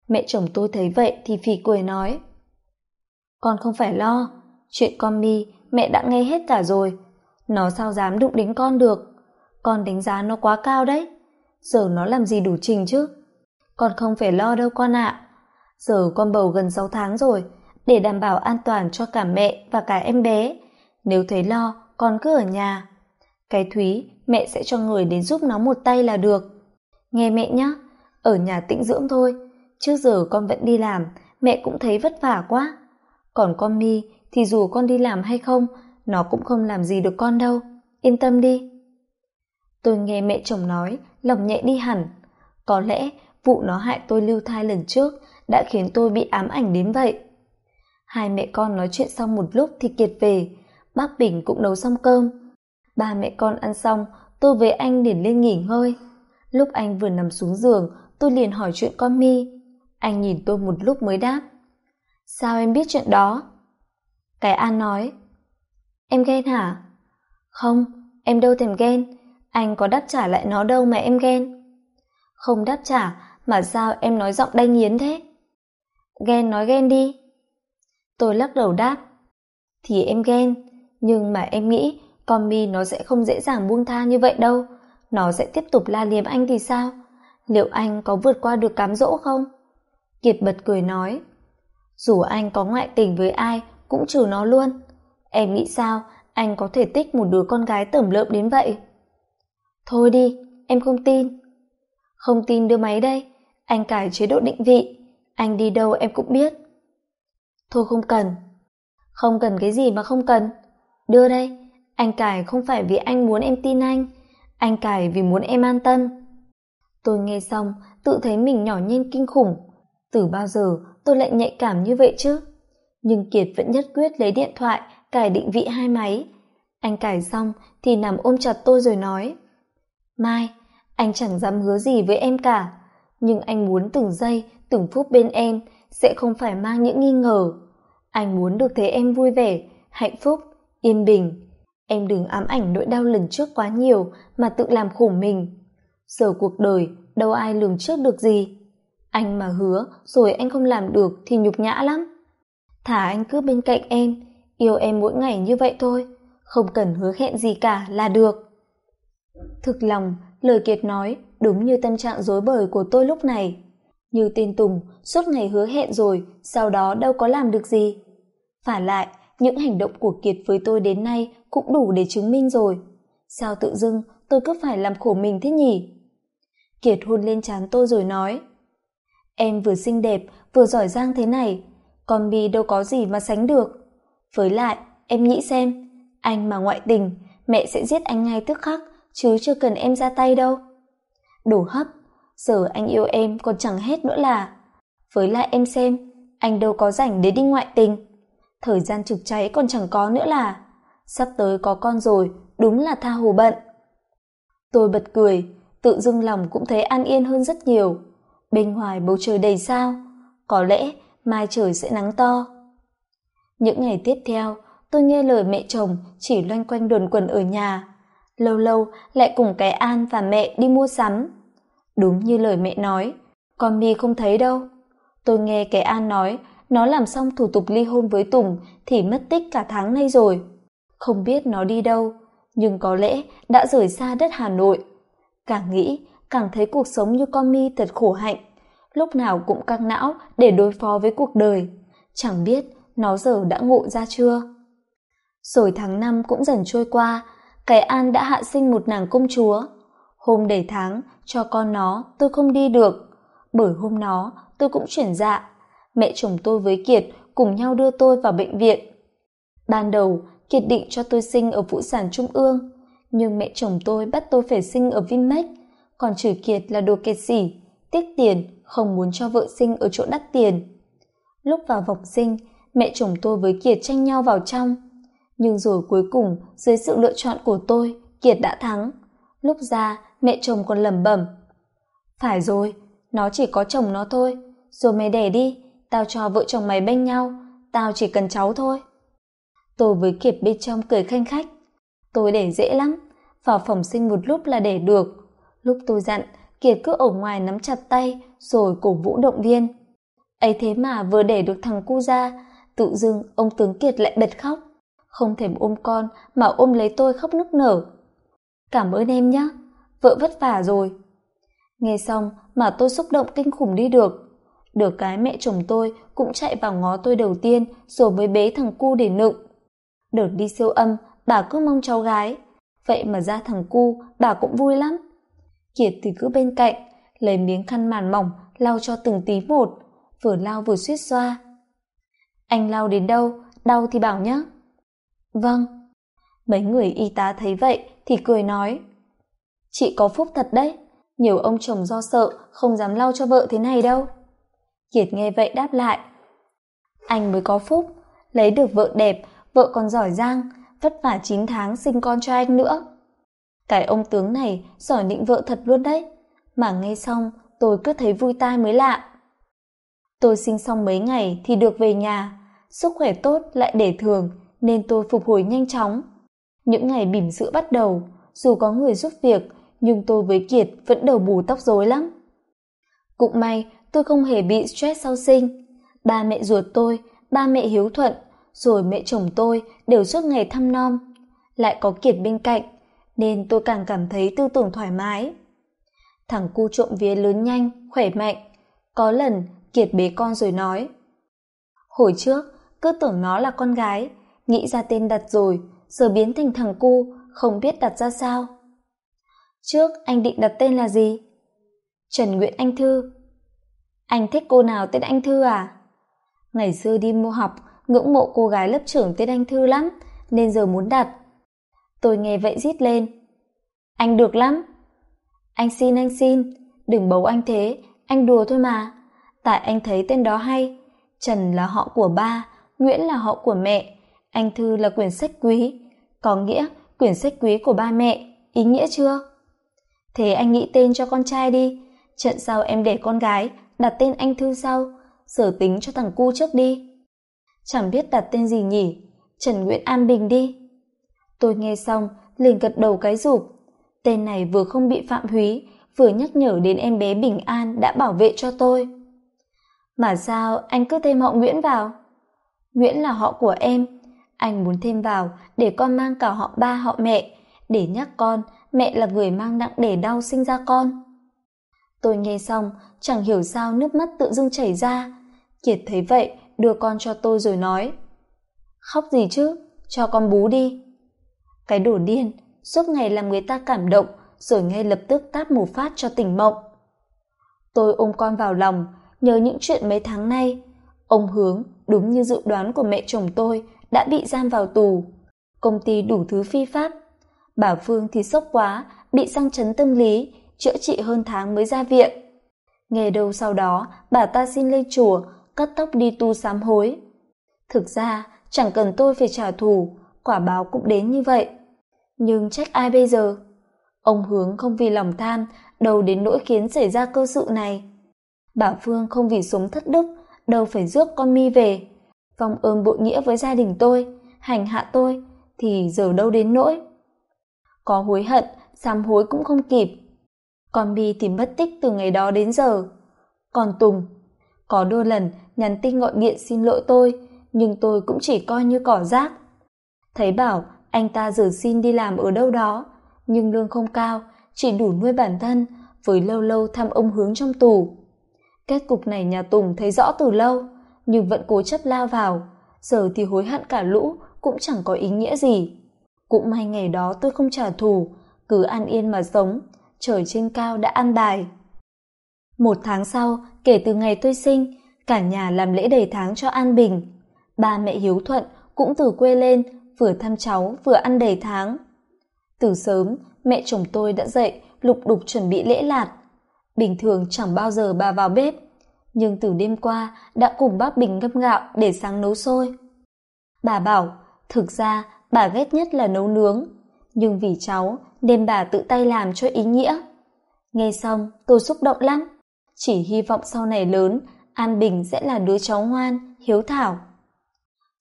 Mẹ chồng tôi thấy vậy thì phì cười nói. Con không phải lo, chuyện con mi mẹ đã nghe hết cả rồi. Nó sao dám đụng đến con được? Con đánh giá nó quá cao đấy. Giờ nó làm gì đủ trình chứ? Con không phải lo đâu con ạ. Giờ con bầu gần sáu tháng rồi, để đảm bảo an toàn cho cả mẹ và cả em bé. Nếu thấy lo, con cứ ở nhà. Cái Thúy, mẹ sẽ cho người đến giúp nó một tay là được. Nghe mẹ nhé, ở nhà tĩnh dưỡng thôi. Trước giờ con vẫn đi làm, mẹ cũng thấy vất vả quá. Còn con mi thì dù con đi làm hay không, nó cũng không làm gì được con đâu. Yên tâm đi. Tôi nghe mẹ chồng nói, lòng nhẹ đi hẳn. Có lẽ vụ nó hại tôi lưu thai lần trước đã khiến tôi bị ám ảnh đến vậy. Hai mẹ con nói chuyện xong một lúc thì Kiệt về, bác Bình cũng nấu xong cơm. Ba mẹ con ăn xong, tôi với anh liền lên nghỉ ngơi. Lúc anh vừa nằm xuống giường, tôi liền hỏi chuyện con mi. Anh nhìn tôi một lúc mới đáp. Sao em biết chuyện đó? Cái An nói. Em ghen hả? Không, em đâu thèm ghen. Anh có đáp trả lại nó đâu mà em ghen. Không đáp trả, mà sao em nói giọng đay nghiến thế? Ghen nói ghen đi. Tôi lắc đầu đáp. Thì em ghen, nhưng mà em nghĩ con mi nó sẽ không dễ dàng buông tha như vậy đâu. Nó sẽ tiếp tục la liếm anh thì sao? Liệu anh có vượt qua được cám dỗ không? Kiệt bật cười nói. Dù anh có ngoại tình với ai, cũng trừ nó luôn. Em nghĩ sao anh có thể tích một đứa con gái tẩm lợm đến vậy? Thôi đi, em không tin. Không tin đưa máy đây, anh cải chế độ định vị, anh đi đâu em cũng biết. Thôi không cần. Không cần cái gì mà không cần. Đưa đây, anh cải không phải vì anh muốn em tin anh, anh cải vì muốn em an tâm. Tôi nghe xong, tự thấy mình nhỏ nhen kinh khủng. Từ bao giờ tôi lại nhạy cảm như vậy chứ? Nhưng Kiệt vẫn nhất quyết lấy điện thoại, cải định vị hai máy. Anh cải xong thì nằm ôm chặt tôi rồi nói. Mai, anh chẳng dám hứa gì với em cả, nhưng anh muốn từng giây, từng phút bên em sẽ không phải mang những nghi ngờ. Anh muốn được thấy em vui vẻ, hạnh phúc, yên bình. Em đừng ám ảnh nỗi đau lần trước quá nhiều mà tự làm khổ mình. Giờ cuộc đời đâu ai lường trước được gì. Anh mà hứa rồi anh không làm được thì nhục nhã lắm. Thả anh cứ bên cạnh em, yêu em mỗi ngày như vậy thôi, không cần hứa hẹn gì cả là được. Thực lòng, lời Kiệt nói đúng như tâm trạng rối bời của tôi lúc này. Như tên Tùng, suốt ngày hứa hẹn rồi, sau đó đâu có làm được gì. Phải lại, những hành động của Kiệt với tôi đến nay cũng đủ để chứng minh rồi. Sao tự dưng tôi cứ phải làm khổ mình thế nhỉ? Kiệt hôn lên trán tôi rồi nói Em vừa xinh đẹp, vừa giỏi giang thế này, con bi đâu có gì mà sánh được. Với lại, em nghĩ xem, anh mà ngoại tình, mẹ sẽ giết anh ngay tức khắc, chứ chưa cần em ra tay đâu. Đồ hấp, giờ anh yêu em còn chẳng hết nữa là. Với lại em xem, anh đâu có rảnh để đi ngoại tình. Thời gian trực cháy còn chẳng có nữa là. Sắp tới có con rồi, đúng là tha hồ bận. Tôi bật cười, tự dưng lòng cũng thấy an yên hơn rất nhiều. Bên ngoài bầu trời đầy sao, có lẽ mai trời sẽ nắng to. Những ngày tiếp theo, tôi nghe lời mẹ chồng chỉ loanh quanh đồn quần ở nhà. Lâu lâu lại cùng cái An và mẹ đi mua sắm. Đúng như lời mẹ nói, con mi không thấy đâu. Tôi nghe cái An nói nó làm xong thủ tục ly hôn với Tùng thì mất tích cả tháng nay rồi. Không biết nó đi đâu, nhưng có lẽ đã rời xa đất Hà Nội. Càng nghĩ, càng thấy cuộc sống như con mi thật khổ hạnh lúc nào cũng căng não để đối phó với cuộc đời. Chẳng biết nó giờ đã ngộ ra chưa? Rồi tháng năm cũng dần trôi qua, cái An đã hạ sinh một nàng công chúa. Hôm đầy tháng, cho con nó tôi không đi được. Bởi hôm nó tôi cũng chuyển dạ. Mẹ chồng tôi với Kiệt cùng nhau đưa tôi vào bệnh viện. Ban đầu, Kiệt định cho tôi sinh ở phụ sản trung ương. nhưng mẹ chồng tôi bắt tôi phải sinh ở vinmec còn chửi kiệt là đồ kẹt xỉ tiếc tiền không muốn cho vợ sinh ở chỗ đắt tiền lúc vào vòng sinh mẹ chồng tôi với kiệt tranh nhau vào trong nhưng rồi cuối cùng, dưới sự lựa chọn của tôi, kiệt đã thắng. Lúc ra, mẹ chồng còn lẩm bẩm. Phải rồi, nó chỉ có chồng nó thôi. Rồi mày đẻ đi, tao cho vợ chồng mày bênh nhau, tao chỉ cần cháu thôi. Tôi với kiệt bên trong cười khanh khách. Tôi đẻ dễ lắm, vào phòng sinh một lúc là đẻ được. Lúc tôi dặn, kiệt cứ ở ngoài nắm chặt tay, rồi cổ vũ động viên. Ấy thế mà vừa đẻ được thằng cu ra tự dưng ông tướng kiệt lại bật khóc không thèm ôm con mà ôm lấy tôi khóc nức nở. Cảm ơn em nhé vợ vất vả rồi. Nghe xong mà tôi xúc động kinh khủng đi được. Được cái mẹ chồng tôi cũng chạy vào ngó tôi đầu tiên rồi mới bế thằng cu để nựng. Đợt đi siêu âm, bà cứ mong cháu gái. Vậy mà ra thằng cu, bà cũng vui lắm. Kiệt thì cứ bên cạnh, lấy miếng khăn màn mỏng, lau cho từng tí một. Vừa lau vừa suýt xoa. Anh lau đến đâu, đau thì bảo nhé vâng. Mấy người y tá thấy vậy thì cười nói. Chị có phúc thật đấy. Nhiều ông chồng do sợ, không dám lau cho vợ thế này đâu. Kiệt nghe vậy đáp lại. Anh mới có phúc. Lấy được vợ đẹp, vợ còn giỏi giang, vất vả chín tháng sinh con cho anh nữa. Cái ông tướng này giỏi định vợ thật luôn đấy. Mà nghe xong, tôi cứ thấy vui tai mới lạ. Tôi sinh xong mấy ngày thì được về nhà. Sức khỏe tốt lại để thường nên tôi phục hồi nhanh chóng. Những ngày bỉm sữa bắt đầu, dù có người giúp việc, nhưng tôi với kiệt vẫn đầu bù tóc rối lắm. Cũng may, tôi không hề bị stress sau sinh. Ba mẹ ruột tôi, ba mẹ hiếu thuận, rồi mẹ chồng tôi đều suốt ngày thăm nom lại có kiệt bên cạnh, nên tôi càng cảm thấy tư tưởng thoải mái. Thằng cu trộm vía lớn nhanh, khỏe mạnh. Có lần, kiệt bế con rồi nói, hồi trước, cứ tưởng nó là con gái nghĩ ra tên đặt rồi, giờ biến thành thằng cu, không biết đặt ra sao. Trước, anh định đặt tên là gì? Trần nguyễn anh thư. Anh thích cô nào tên anh thư à? Ngày xưa đi mua học, ngưỡng mộ cô gái lớp trưởng tên anh thư lắm, nên giờ muốn đặt. Tôi nghe vậy rít lên. Anh được lắm. Anh xin anh xin. Đừng bấu anh thế, anh đùa thôi mà. Tại anh thấy tên đó hay. Trần là họ của ba, nguyễn là họ của mẹ anh thư là quyển sách quý. Có nghĩa, quyển sách quý của ba mẹ. Ý nghĩa chưa? Thế anh nghĩ tên cho con trai đi. Trận sau em để con gái, đặt tên anh thư sau. Sở tính cho thằng cu trước đi. Chẳng biết đặt tên gì nhỉ? Trần nguyễn an bình đi. Tôi nghe xong, liền gật đầu cái rụp. Tên này vừa không bị phạm húy, vừa nhắc nhở đến em bé bình an đã bảo vệ cho tôi. Mà sao anh cứ thêm họ nguyễn vào? Nguyễn là họ của em anh muốn thêm vào, để con mang cả họ ba, họ mẹ. Để nhắc con, mẹ là người mang nặng để đau sinh ra con. Tôi nghe xong, chẳng hiểu sao nước mắt tự dưng chảy ra. Kiệt thấy vậy, đưa con cho tôi rồi nói. Khóc gì chứ, cho con bú đi. Cái đồ điên, suốt ngày làm người ta cảm động, rồi ngay lập tức tát một phát cho tỉnh mộng. Tôi ôm con vào lòng, nhớ những chuyện mấy tháng nay. Ông hướng, đúng như dự đoán của mẹ chồng tôi đã bị giam vào tù. Công ty đủ thứ phi pháp. Bà phương thì sốc quá, bị sang chấn tâm lý, chữa trị hơn tháng mới ra viện. Nghe đâu sau đó, bà ta xin lên chùa, cắt tóc đi tu sám hối. Thực ra, chẳng cần tôi phải trả thù, quả báo cũng đến như vậy. Nhưng trách ai bây giờ? Ông hướng không vì lòng tham, đâu đến nỗi khiến xảy ra cơ sự này. Bà phương không vì sống thất đức, đâu phải rước con mi về vong ơn bội nghĩa với gia đình tôi, hành hạ tôi, thì giờ đâu đến nỗi? Có hối hận, sám hối cũng không kịp. Con bi thì mất tích từ ngày đó đến giờ. Còn tùng, có đôi lần nhắn tin gọi điện xin lỗi tôi, nhưng tôi cũng chỉ coi như cỏ rác. Thấy bảo anh ta giờ xin đi làm ở đâu đó, nhưng lương không cao, chỉ đủ nuôi bản thân, với lâu lâu thăm ông hướng trong tù. Kết cục này nhà tùng thấy rõ từ lâu nhưng vẫn cố chấp lao vào. Giờ thì hối hận cả lũ, cũng chẳng có ý nghĩa gì. Cũng may ngày đó tôi không trả thù, cứ an yên mà sống, trời trên cao đã an bài. Một tháng sau, kể từ ngày tôi sinh, cả nhà làm lễ đầy tháng cho an bình. Ba mẹ hiếu thuận cũng từ quê lên, vừa thăm cháu, vừa ăn đầy tháng. Từ sớm, mẹ chồng tôi đã dậy, lục đục chuẩn bị lễ lạt bình thường chẳng bao giờ bà vào bếp nhưng từ đêm qua, đã cùng bác bình ngâm gạo để sáng nấu sôi bà bảo, thực ra, bà ghét nhất là nấu nướng. Nhưng vì cháu, nên bà tự tay làm cho ý nghĩa. Nghe xong, tôi xúc động lắm. Chỉ hy vọng sau này lớn, an bình sẽ là đứa cháu ngoan, hiếu thảo.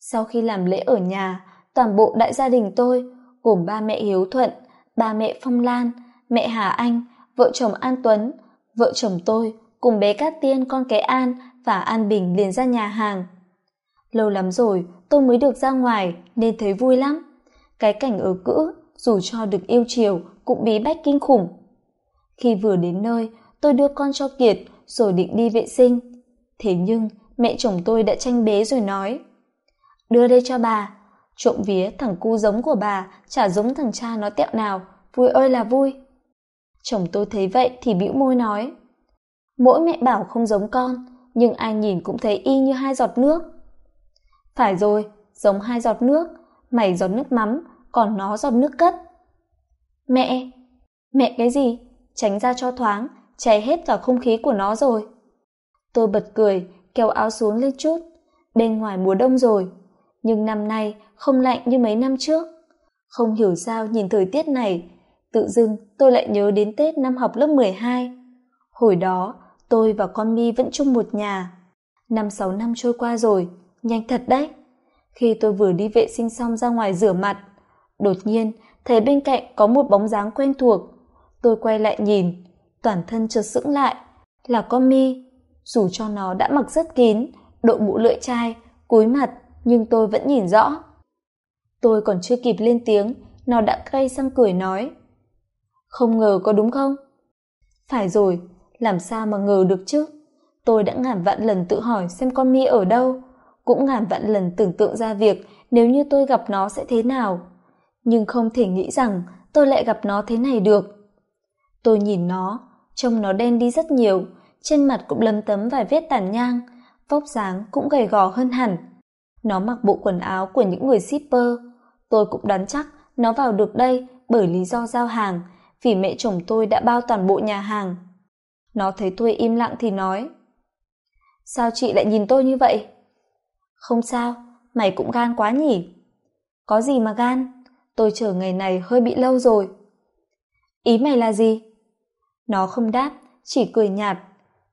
Sau khi làm lễ ở nhà, toàn bộ đại gia đình tôi, gồm ba mẹ hiếu thuận, ba mẹ phong lan, mẹ hà anh, vợ chồng an tuấn, vợ chồng tôi cùng bé cát tiên, con cái an và an bình liền ra nhà hàng. Lâu lắm rồi, tôi mới được ra ngoài nên thấy vui lắm. Cái cảnh ở cữ dù cho được yêu chiều cũng bí bách kinh khủng. Khi vừa đến nơi, tôi đưa con cho kiệt rồi định đi vệ sinh. Thế nhưng, mẹ chồng tôi đã tranh bế rồi nói, đưa đây cho bà, trộm vía thằng cu giống của bà chả giống thằng cha nó tẹo nào, vui ơi là vui. Chồng tôi thấy vậy thì bĩu môi nói mỗi mẹ bảo không giống con, nhưng ai nhìn cũng thấy y như hai giọt nước. Phải rồi, giống hai giọt nước, mày giọt nước mắm, còn nó giọt nước cất. Mẹ mẹ cái gì? Tránh ra cho thoáng cháy hết cả không khí của nó rồi. Tôi bật cười, kéo áo xuống lên chút. Bên ngoài mùa đông rồi, nhưng năm nay không lạnh như mấy năm trước. Không hiểu sao nhìn thời tiết này, tự dưng tôi lại nhớ đến tết năm học lớp mười hai. Hồi đó tôi và con mi vẫn chung một nhà. Năm sáu năm trôi qua rồi, nhanh thật đấy. Khi tôi vừa đi vệ sinh xong ra ngoài rửa mặt, đột nhiên thấy bên cạnh có một bóng dáng quen thuộc. Tôi quay lại nhìn, toàn thân chợt sững lại. Là con mi. Dù cho nó đã mặc rất kín, đội mũ lưỡi chai, cúi mặt, nhưng tôi vẫn nhìn rõ. Tôi còn chưa kịp lên tiếng, nó đã cay sang cười nói. Không ngờ có đúng không? Phải rồi làm sao mà ngờ được chứ? Tôi đã ngàn vạn lần tự hỏi xem con mi ở đâu. Cũng ngàn vạn lần tưởng tượng ra việc nếu như tôi gặp nó sẽ thế nào. Nhưng không thể nghĩ rằng tôi lại gặp nó thế này được. Tôi nhìn nó, trông nó đen đi rất nhiều, trên mặt cũng lấm tấm vài vết tàn nhang, vóc dáng cũng gầy gò hơn hẳn. Nó mặc bộ quần áo của những người shipper. Tôi cũng đoán chắc nó vào được đây bởi lý do giao hàng, vì mẹ chồng tôi đã bao toàn bộ nhà hàng nó thấy tôi im lặng thì nói. Sao chị lại nhìn tôi như vậy? Không sao, mày cũng gan quá nhỉ. Có gì mà gan? Tôi chờ ngày này hơi bị lâu rồi. Ý mày là gì? Nó không đáp, chỉ cười nhạt.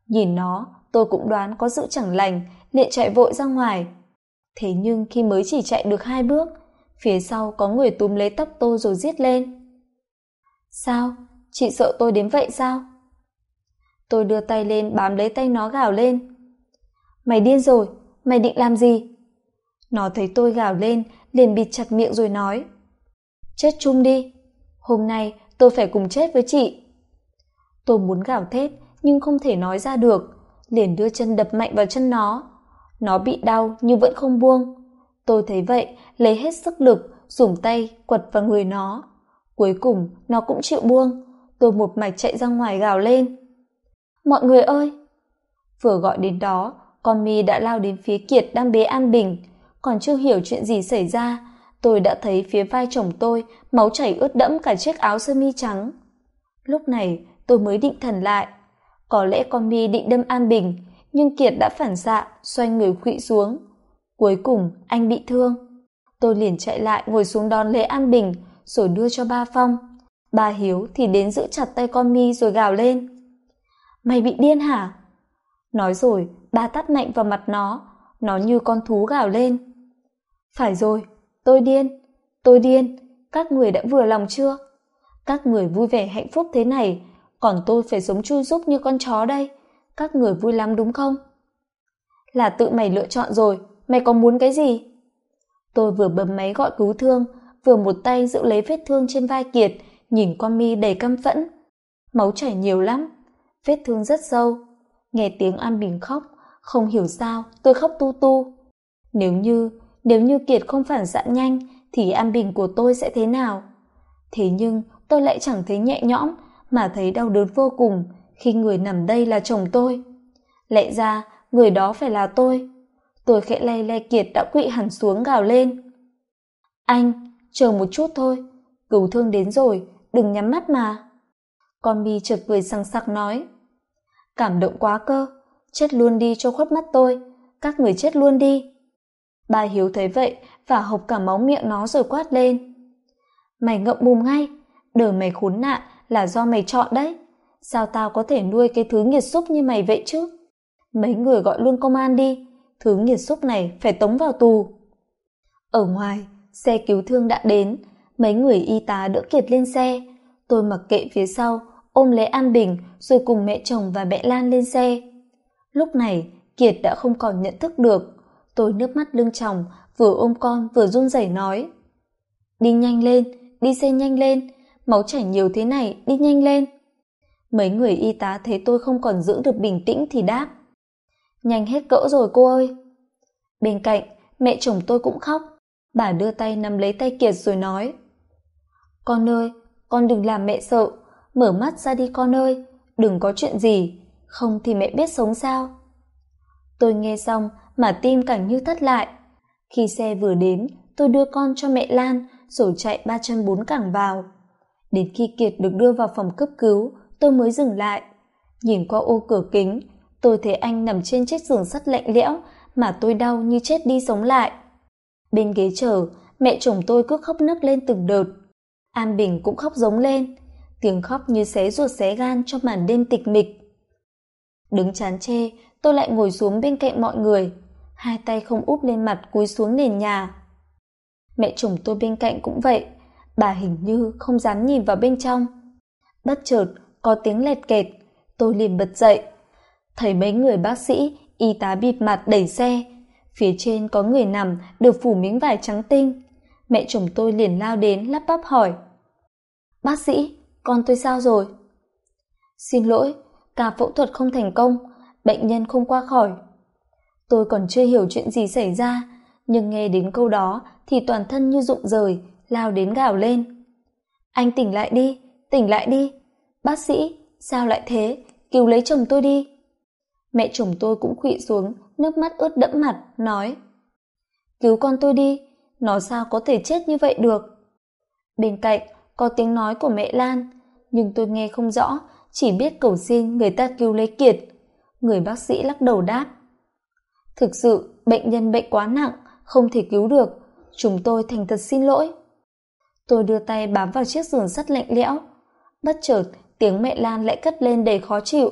Nhìn nó, tôi cũng đoán có sự chẳng lành, liền chạy vội ra ngoài. Thế nhưng khi mới chỉ chạy được hai bước, phía sau có người túm lấy tóc tôi rồi giết lên. Sao? Chị sợ tôi đến vậy sao? Tôi đưa tay lên bám lấy tay nó gào lên. Mày điên rồi, mày định làm gì? Nó thấy tôi gào lên, liền bịt chặt miệng rồi nói. Chết chung đi, hôm nay tôi phải cùng chết với chị. Tôi muốn gào thét, nhưng không thể nói ra được, liền đưa chân đập mạnh vào chân nó. Nó bị đau nhưng vẫn không buông. Tôi thấy vậy, lấy hết sức lực, dùng tay quật vào người nó. Cuối cùng, nó cũng chịu buông. Tôi một mạch chạy ra ngoài gào lên mọi người ơi! Vừa gọi đến đó, con mi đã lao đến phía kiệt đang bế an bình. Còn chưa hiểu chuyện gì xảy ra, tôi đã thấy phía vai chồng tôi máu chảy ướt đẫm cả chiếc áo sơ mi trắng. Lúc này, tôi mới định thần lại. Có lẽ con mi định đâm an bình, nhưng kiệt đã phản xạ, xoay người khuỵu xuống. Cuối cùng, anh bị thương. Tôi liền chạy lại ngồi xuống đón lễ an bình, rồi đưa cho ba phong. Ba hiếu thì đến giữ chặt tay con mi rồi gào lên mày bị điên hả? Nói rồi, ba tắt mạnh vào mặt nó. Nó như con thú gào lên. Phải rồi, tôi điên tôi điên. Các người đã vừa lòng chưa? Các người vui vẻ hạnh phúc thế này, còn tôi phải sống chui rúc như con chó đây. Các người vui lắm đúng không? Là tự mày lựa chọn rồi, mày có muốn cái gì? Tôi vừa bấm máy gọi cứu thương, vừa một tay giữ lấy vết thương trên vai kiệt, nhìn con mi đầy căm phẫn. Máu chảy nhiều lắm vết thương rất sâu. Nghe tiếng an bình khóc, không hiểu sao tôi khóc tu tu. Nếu như nếu như kiệt không phản xạ nhanh, thì an bình của tôi sẽ thế nào? Thế nhưng, tôi lại chẳng thấy nhẹ nhõm, mà thấy đau đớn vô cùng khi người nằm đây là chồng tôi. Lẽ ra, người đó phải là tôi. Tôi khẽ lay lay kiệt đã quỵ hẳn xuống gào lên. Anh, chờ một chút thôi, cứu thương đến rồi, đừng nhắm mắt mà. Con mi chợt cười sằng sặc nói cảm động quá cơ, chết luôn đi cho khuất mắt tôi, các người chết luôn đi. Bà hiếu thấy vậy và hộc cả máu miệng nó rồi quát lên. Mày ngậm mồm ngay đời mày khốn nạn là do mày chọn đấy. Sao tao có thể nuôi cái thứ nghiệt xúc như mày vậy chứ? Mấy người gọi luôn công an đi, thứ nghiệt xúc này phải tống vào tù. Ở ngoài, xe cứu thương đã đến, mấy người y tá đỡ kiệt lên xe. Tôi mặc kệ phía sau ôm lấy an bình rồi cùng mẹ chồng và mẹ lan lên xe. Lúc này, kiệt đã không còn nhận thức được. Tôi nước mắt lưng chồng, vừa ôm con vừa run rẩy nói. Đi nhanh lên, đi xe nhanh lên, máu chảy nhiều thế này, đi nhanh lên. Mấy người y tá thấy tôi không còn giữ được bình tĩnh thì đáp. Nhanh hết cỡ rồi cô ơi. Bên cạnh, mẹ chồng tôi cũng khóc. Bà đưa tay nắm lấy tay kiệt rồi nói. Con ơi, con đừng làm mẹ sợ mở mắt ra đi con ơi, đừng có chuyện gì, không thì mẹ biết sống sao. Tôi nghe xong mà tim càng như thất lại. Khi xe vừa đến, tôi đưa con cho mẹ lan rồi chạy ba chân bốn cẳng vào. Đến khi kiệt được đưa vào phòng cấp cứu, tôi mới dừng lại. Nhìn qua ô cửa kính, tôi thấy anh nằm trên chiếc giường sắt lạnh lẽo mà tôi đau như chết đi sống lại. Bên ghế chờ, mẹ chồng tôi cứ khóc nức lên từng đợt. An bình cũng khóc giống lên tiếng khóc như xé ruột xé gan cho màn đêm tịch mịch. Đứng chán chê, tôi lại ngồi xuống bên cạnh mọi người. Hai tay không úp lên mặt cúi xuống nền nhà. Mẹ chồng tôi bên cạnh cũng vậy, bà hình như không dám nhìn vào bên trong. Bất chợt, có tiếng lẹt kẹt, tôi liền bật dậy. Thấy mấy người bác sĩ, y tá bịt mặt đẩy xe. Phía trên có người nằm được phủ miếng vải trắng tinh. Mẹ chồng tôi liền lao đến lắp bắp hỏi. Bác sĩ con tôi sao rồi? Xin lỗi, ca phẫu thuật không thành công, bệnh nhân không qua khỏi. Tôi còn chưa hiểu chuyện gì xảy ra, nhưng nghe đến câu đó thì toàn thân như rụng rời, lao đến gào lên. Anh tỉnh lại đi, tỉnh lại đi. Bác sĩ, sao lại thế? Cứu lấy chồng tôi đi. Mẹ chồng tôi cũng khuỵ xuống, nước mắt ướt đẫm mặt, nói. Cứu con tôi đi, nó sao có thể chết như vậy được? Bên cạnh, có tiếng nói của mẹ lan nhưng tôi nghe không rõ, chỉ biết cầu xin người ta cứu lấy kiệt. Người bác sĩ lắc đầu đáp, thực sự, bệnh nhân bệnh quá nặng, không thể cứu được. Chúng tôi thành thật xin lỗi. Tôi đưa tay bám vào chiếc giường sắt lạnh lẽo. Bất chợt, tiếng mẹ lan lại cất lên đầy khó chịu.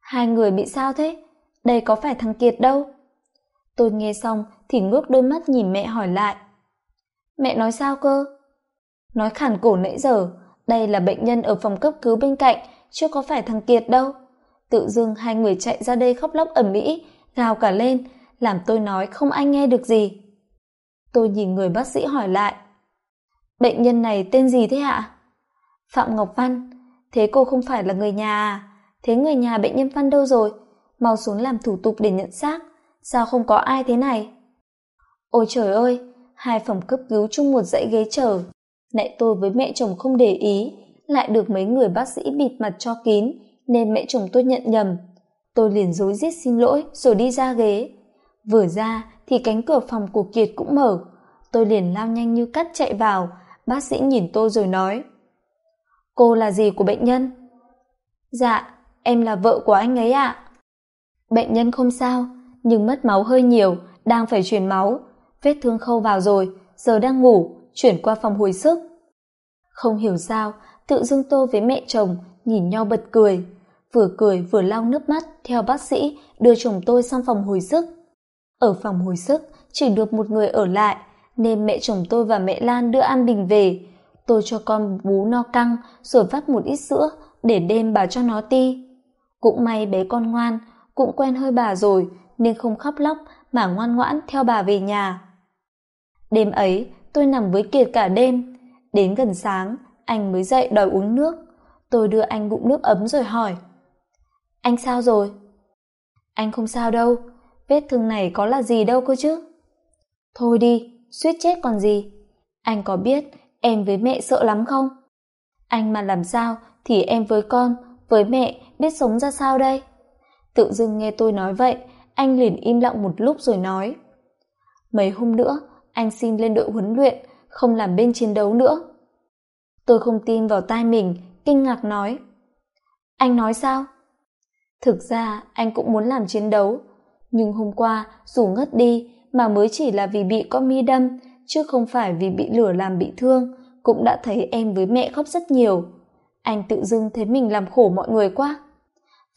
Hai người bị sao thế? Đây có phải thằng kiệt đâu? Tôi nghe xong thì ngước đôi mắt nhìn mẹ hỏi lại, mẹ nói sao cơ? Nói khản cổ nãy giờ đây là bệnh nhân ở phòng cấp cứu bên cạnh chứ có phải thằng kiệt đâu. Tự dưng hai người chạy ra đây khóc lóc ầm ĩ, gào cả lên, làm tôi nói không ai nghe được gì. Tôi nhìn người bác sĩ hỏi lại, bệnh nhân này tên gì thế ạ? Phạm ngọc văn, thế cô không phải là người nhà à? Thế người nhà bệnh nhân văn đâu rồi? Mau xuống làm thủ tục để nhận xác, sao không có ai thế này? Ôi trời ơi, hai phòng cấp cứu chung một dãy ghế chờ lại tôi với mẹ chồng không để ý, lại được mấy người bác sĩ bịt mặt cho kín, nên mẹ chồng tôi nhận nhầm. Tôi liền rối rít xin lỗi rồi đi ra ghế. Vừa ra thì cánh cửa phòng của kiệt cũng mở. Tôi liền lao nhanh như cắt chạy vào. Bác sĩ nhìn tôi rồi nói, cô là gì của bệnh nhân? Dạ em là vợ của anh ấy ạ. Bệnh nhân không sao, nhưng mất máu hơi nhiều, đang phải truyền máu. Vết thương khâu vào rồi, giờ đang ngủ chuyển qua phòng hồi sức. Không hiểu sao, tự dưng tôi với mẹ chồng nhìn nhau bật cười, vừa cười vừa lau nước mắt theo bác sĩ đưa chồng tôi sang phòng hồi sức. Ở phòng hồi sức, chỉ được một người ở lại, nên mẹ chồng tôi và mẹ lan đưa an bình về. Tôi cho con bú no căng rồi vắt một ít sữa để đêm bà cho nó ti. Cũng may bé con ngoan, cũng quen hơi bà rồi, nên không khóc lóc mà ngoan ngoãn theo bà về nhà. Đêm ấy tôi nằm với kiệt cả đêm. Đến gần sáng, anh mới dậy đòi uống nước. Tôi đưa anh bụng nước ấm rồi hỏi. Anh sao rồi? Anh không sao đâu. Vết thương này có là gì đâu cơ chứ? Thôi đi, suýt chết còn gì. Anh có biết em với mẹ sợ lắm không? Anh mà làm sao thì em với con, với mẹ biết sống ra sao đây? Tự dưng nghe tôi nói vậy, anh liền im lặng một lúc rồi nói. Mấy hôm nữa anh xin lên đội huấn luyện, không làm bên chiến đấu nữa. Tôi không tin vào tai mình, kinh ngạc nói. Anh nói sao? Thực ra, anh cũng muốn làm chiến đấu. Nhưng hôm qua, dù ngất đi, mà mới chỉ là vì bị con mi đâm, chứ không phải vì bị lửa làm bị thương, cũng đã thấy em với mẹ khóc rất nhiều. Anh tự dưng thấy mình làm khổ mọi người quá.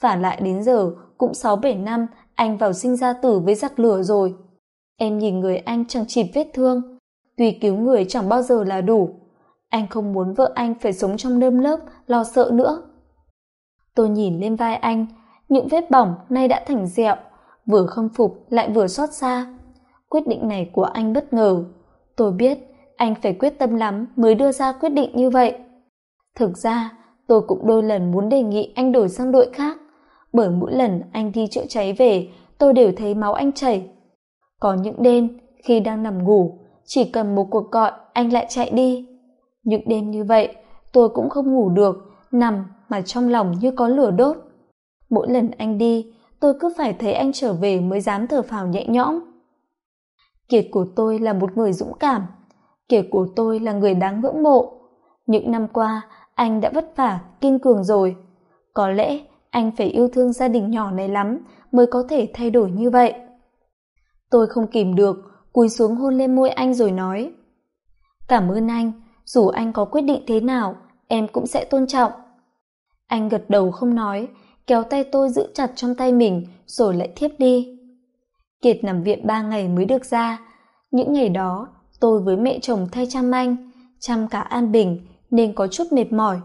Và lại đến giờ, cũng sáu bảy năm, anh vào sinh ra tử với giặc lửa rồi em nhìn người anh chẳng chịt vết thương. Tuy cứu người chẳng bao giờ là đủ. Anh không muốn vợ anh phải sống trong nơm lớp, lo sợ nữa. Tôi nhìn lên vai anh. Những vết bỏng nay đã thành dẹo. Vừa khâm phục, lại vừa xót xa. Quyết định này của anh bất ngờ. Tôi biết anh phải quyết tâm lắm mới đưa ra quyết định như vậy. Thực ra, tôi cũng đôi lần muốn đề nghị anh đổi sang đội khác. Bởi mỗi lần anh đi chữa cháy về, tôi đều thấy máu anh chảy có những đêm khi đang nằm ngủ, chỉ cần một cuộc gọi, anh lại chạy đi. Những đêm như vậy, tôi cũng không ngủ được, nằm mà trong lòng như có lửa đốt. Mỗi lần anh đi, tôi cứ phải thấy anh trở về mới dám thở phào nhẹ nhõm. Kiệt của tôi là một người dũng cảm, kiệt của tôi là người đáng ngưỡng mộ. Những năm qua, anh đã vất vả, kiên cường rồi. Có lẽ anh phải yêu thương gia đình nhỏ này lắm mới có thể thay đổi như vậy tôi không kìm được, cúi xuống hôn lên môi anh rồi nói. Cảm ơn anh, dù anh có quyết định thế nào, em cũng sẽ tôn trọng. Anh gật đầu không nói, kéo tay tôi giữ chặt trong tay mình, rồi lại thiếp đi. Kiệt nằm viện ba ngày mới được ra. Những ngày đó, tôi với mẹ chồng thay chăm anh, chăm cả an bình nên có chút mệt mỏi.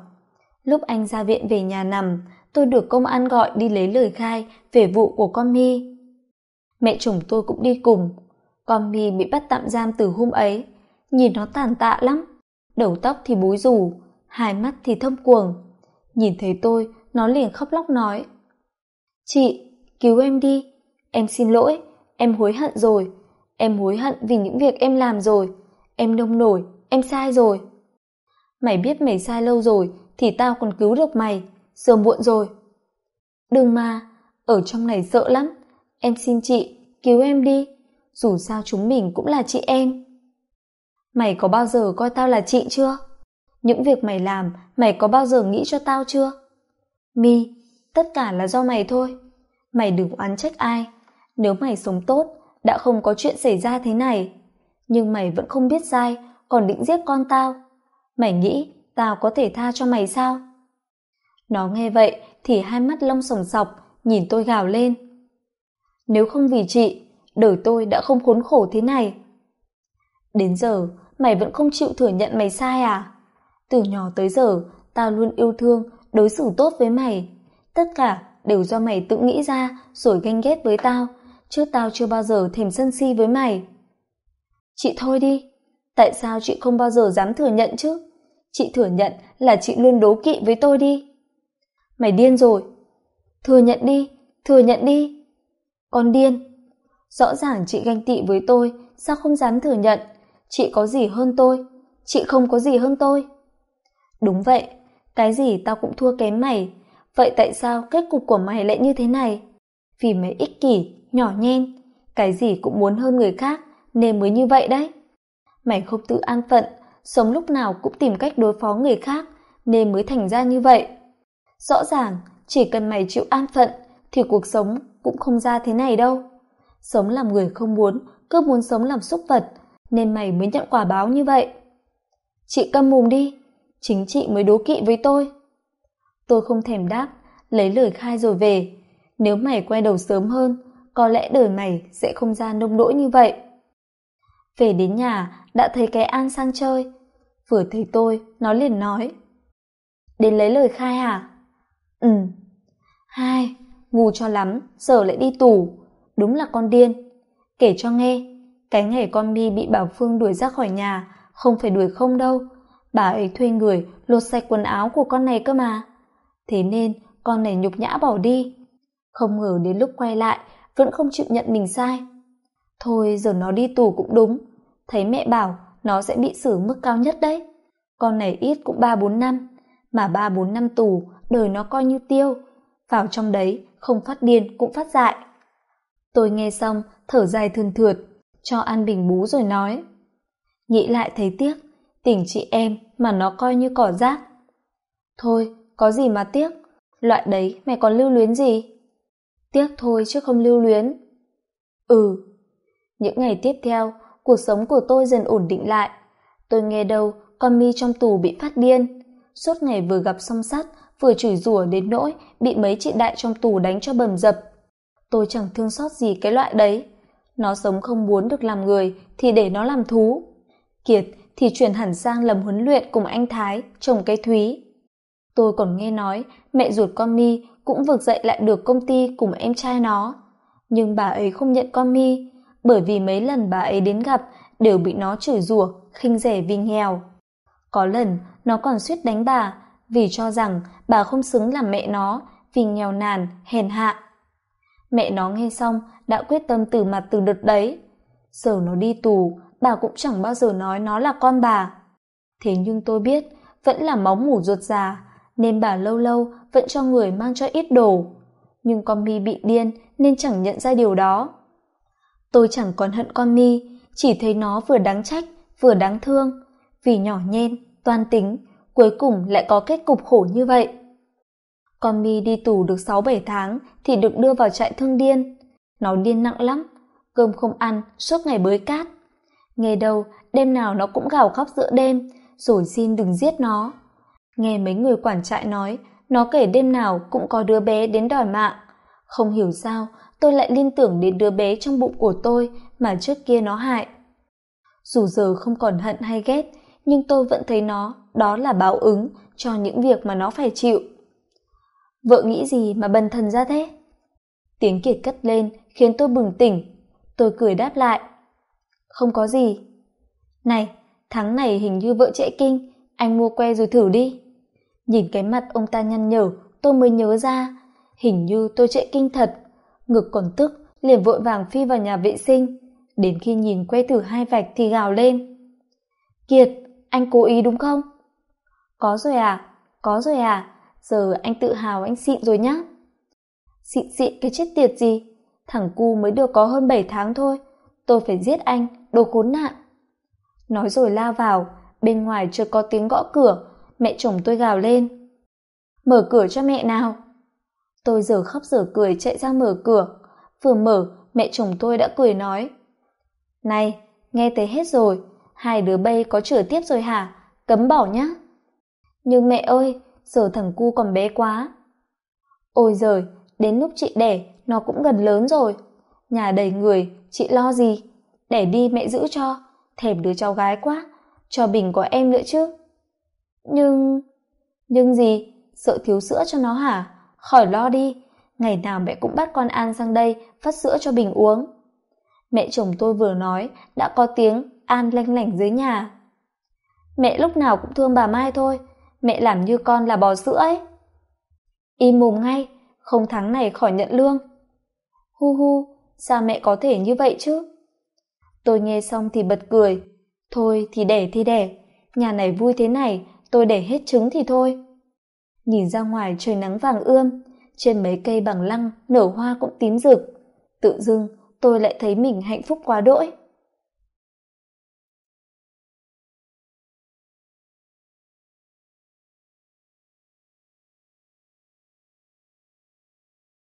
Lúc anh ra viện về nhà nằm, tôi được công an gọi đi lấy lời khai về vụ của con mi mẹ chồng tôi cũng đi cùng. Con mi bị bắt tạm giam từ hôm ấy. Nhìn nó tàn tạ lắm. Đầu tóc thì búi rủ hai mắt thì thâm cuồng. Nhìn thấy tôi, nó liền khóc lóc nói. Chị, cứu em đi. Em xin lỗi. Em hối hận rồi. Em hối hận vì những việc em làm rồi. Em nông nổi. Em sai rồi. Mày biết mày sai lâu rồi thì tao còn cứu được mày. Giờ muộn rồi. Đừng mà. Ở trong này sợ lắm em xin chị, cứu em đi. Dù sao chúng mình cũng là chị em. Mày có bao giờ coi tao là chị chưa? Những việc mày làm, mày có bao giờ nghĩ cho tao chưa? Mi, tất cả là do mày thôi. Mày đừng oán trách ai. Nếu mày sống tốt, đã không có chuyện xảy ra thế này. Nhưng mày vẫn không biết sai, còn định giết con tao. Mày nghĩ tao có thể tha cho mày sao? Nó nghe vậy thì hai mắt lông sồng sọc, nhìn tôi gào lên nếu không vì chị, đời tôi đã không khốn khổ thế này. Đến giờ, mày vẫn không chịu thừa nhận mày sai à? Từ nhỏ tới giờ tao luôn yêu thương, đối xử tốt với mày. Tất cả đều do mày tự nghĩ ra rồi ganh ghét với tao, chứ tao chưa bao giờ thèm sân si với mày. Chị thôi đi, tại sao chị không bao giờ dám thừa nhận chứ? Chị thừa nhận là chị luôn đố kỵ với tôi đi. Mày điên rồi. Thừa nhận đi, thừa nhận đi con điên. Rõ ràng chị ganh tị với tôi, sao không dám thừa nhận? Chị có gì hơn tôi? Chị không có gì hơn tôi. Đúng vậy, cái gì tao cũng thua kém mày. Vậy tại sao kết cục của mày lại như thế này? Vì mày ích kỷ, nhỏ nhen. Cái gì cũng muốn hơn người khác, nên mới như vậy đấy. Mày không tự an phận, sống lúc nào cũng tìm cách đối phó người khác, nên mới thành ra như vậy. Rõ ràng, chỉ cần mày chịu an phận, thì cuộc sống cũng không ra thế này đâu. Sống làm người không muốn, cứ muốn sống làm súc vật, nên mày mới nhận quả báo như vậy. Chị câm mồm đi, chính chị mới đố kỵ với tôi. Tôi không thèm đáp, lấy lời khai rồi về. Nếu mày quay đầu sớm hơn, có lẽ đời mày sẽ không ra nông đỗi như vậy. Về đến nhà, đã thấy cái an sang chơi. Vừa thấy tôi, nó liền nói. Đến lấy lời khai à? Ừ. Hai ngu cho lắm, giờ lại đi tù. Đúng là con điên. Kể cho nghe, cái ngày con mi bị bảo phương đuổi ra khỏi nhà không phải đuổi không đâu. Bà ấy thuê người lột sạch quần áo của con này cơ mà. Thế nên con này nhục nhã bỏ đi. Không ngờ đến lúc quay lại, vẫn không chịu nhận mình sai. Thôi, giờ nó đi tù cũng đúng. Thấy mẹ bảo, nó sẽ bị xử mức cao nhất đấy. Con này ít cũng ba bốn năm, mà ba bốn năm tù, đời nó coi như tiêu. Vào trong đấy không phát điên, cũng phát dại. Tôi nghe xong, thở dài thường thượt, cho an bình bú rồi nói. Nghĩ lại thấy tiếc tình chị em mà nó coi như cỏ rác. Thôi, có gì mà tiếc, loại đấy mẹ còn lưu luyến gì? Tiếc thôi chứ không lưu luyến. Ừ những ngày tiếp theo, cuộc sống của tôi dần ổn định lại. Tôi nghe đâu con mi trong tù bị phát điên. Suốt ngày vừa gặp song sắt vừa chửi rủa đến nỗi bị mấy chị đại trong tù đánh cho bầm dập. Tôi chẳng thương xót gì cái loại đấy. Nó sống không muốn được làm người thì để nó làm thú. Kiệt thì chuyển hẳn sang lầm huấn luyện cùng anh thái, chồng cây thúy. Tôi còn nghe nói mẹ ruột con mi cũng vực dậy lại được công ty cùng em trai nó. Nhưng bà ấy không nhận con mi, bởi vì mấy lần bà ấy đến gặp đều bị nó chửi rủa, khinh rẻ vì nghèo. Có lần nó còn suýt đánh bà vì cho rằng bà không xứng làm mẹ nó, vì nghèo nàn, hèn hạ. Mẹ nó nghe xong, đã quyết tâm từ mặt từ đợt đấy. Giờ nó đi tù, bà cũng chẳng bao giờ nói nó là con bà. Thế nhưng tôi biết, vẫn là máu mủ ruột già, nên bà lâu lâu vẫn cho người mang cho ít đồ. Nhưng con mi bị điên, nên chẳng nhận ra điều đó. Tôi chẳng còn hận con mi, chỉ thấy nó vừa đáng trách, vừa đáng thương, vì nhỏ nhen, toan tính cuối cùng lại có kết cục khổ như vậy. Con mi đi tù được sáu bảy tháng thì được đưa vào trại thương điên. Nó điên nặng lắm, cơm không ăn, suốt ngày bới cát. Nghe đâu, đêm nào nó cũng gào khóc giữa đêm, rồi xin đừng giết nó. Nghe mấy người quản trại nói, nó kể đêm nào cũng có đứa bé đến đòi mạng. Không hiểu sao, tôi lại liên tưởng đến đứa bé trong bụng của tôi mà trước kia nó hại. Dù giờ không còn hận hay ghét, nhưng tôi vẫn thấy nó đó là báo ứng cho những việc mà nó phải chịu. Vợ nghĩ gì mà bần thần ra thế? Tiếng kiệt cất lên khiến tôi bừng tỉnh. Tôi cười đáp lại. Không có gì. Này, tháng này hình như vợ trễ kinh. Anh mua que rồi thử đi. Nhìn cái mặt ông ta nhăn nhở, tôi mới nhớ ra. Hình như tôi trễ kinh thật. Ngực còn tức, liền vội vàng phi vào nhà vệ sinh. Đến khi nhìn que thử hai vạch thì gào lên. Kiệt, anh cố ý đúng không? Có rồi à có rồi à. Giờ anh tự hào anh xịn rồi nhá. Xịn xịn cái chết tiệt gì? Thằng cu mới được có hơn bảy tháng thôi. Tôi phải giết anh, đồ khốn nạn. Nói rồi la vào, bên ngoài chưa có tiếng gõ cửa. Mẹ chồng tôi gào lên. Mở cửa cho mẹ nào. Tôi giờ khóc giờ cười, chạy ra mở cửa. Vừa mở, mẹ chồng tôi đã cười nói. Này, nghe thấy hết rồi. Hai đứa bay có chửa tiếp rồi hả? Cấm bỏ nhá nhưng mẹ ơi, giờ thằng cu còn bé quá. Ôi giời, đến lúc chị đẻ, nó cũng gần lớn rồi. Nhà đầy người, chị lo gì? Đẻ đi mẹ giữ cho, thèm đứa cháu gái quá, cho bình có em nữa chứ. Nhưng nhưng gì? Sợ thiếu sữa cho nó hả? Khỏi lo đi, ngày nào mẹ cũng bắt con an sang đây phát sữa cho bình uống. Mẹ chồng tôi vừa nói, đã có tiếng an lanh lảnh dưới nhà. Mẹ lúc nào cũng thương bà mai thôi mẹ làm như con là bò sữa ấy. Im mồm ngay, không tháng này khỏi nhận lương. Hu hu, sao mẹ có thể như vậy chứ? Tôi nghe xong thì bật cười. Thôi thì đẻ thì đẻ, nhà này vui thế này, tôi để hết trứng thì thôi. Nhìn ra ngoài trời nắng vàng ươm, trên mấy cây bằng lăng nở hoa cũng tím rực. Tự dưng, tôi lại thấy mình hạnh phúc quá đỗi.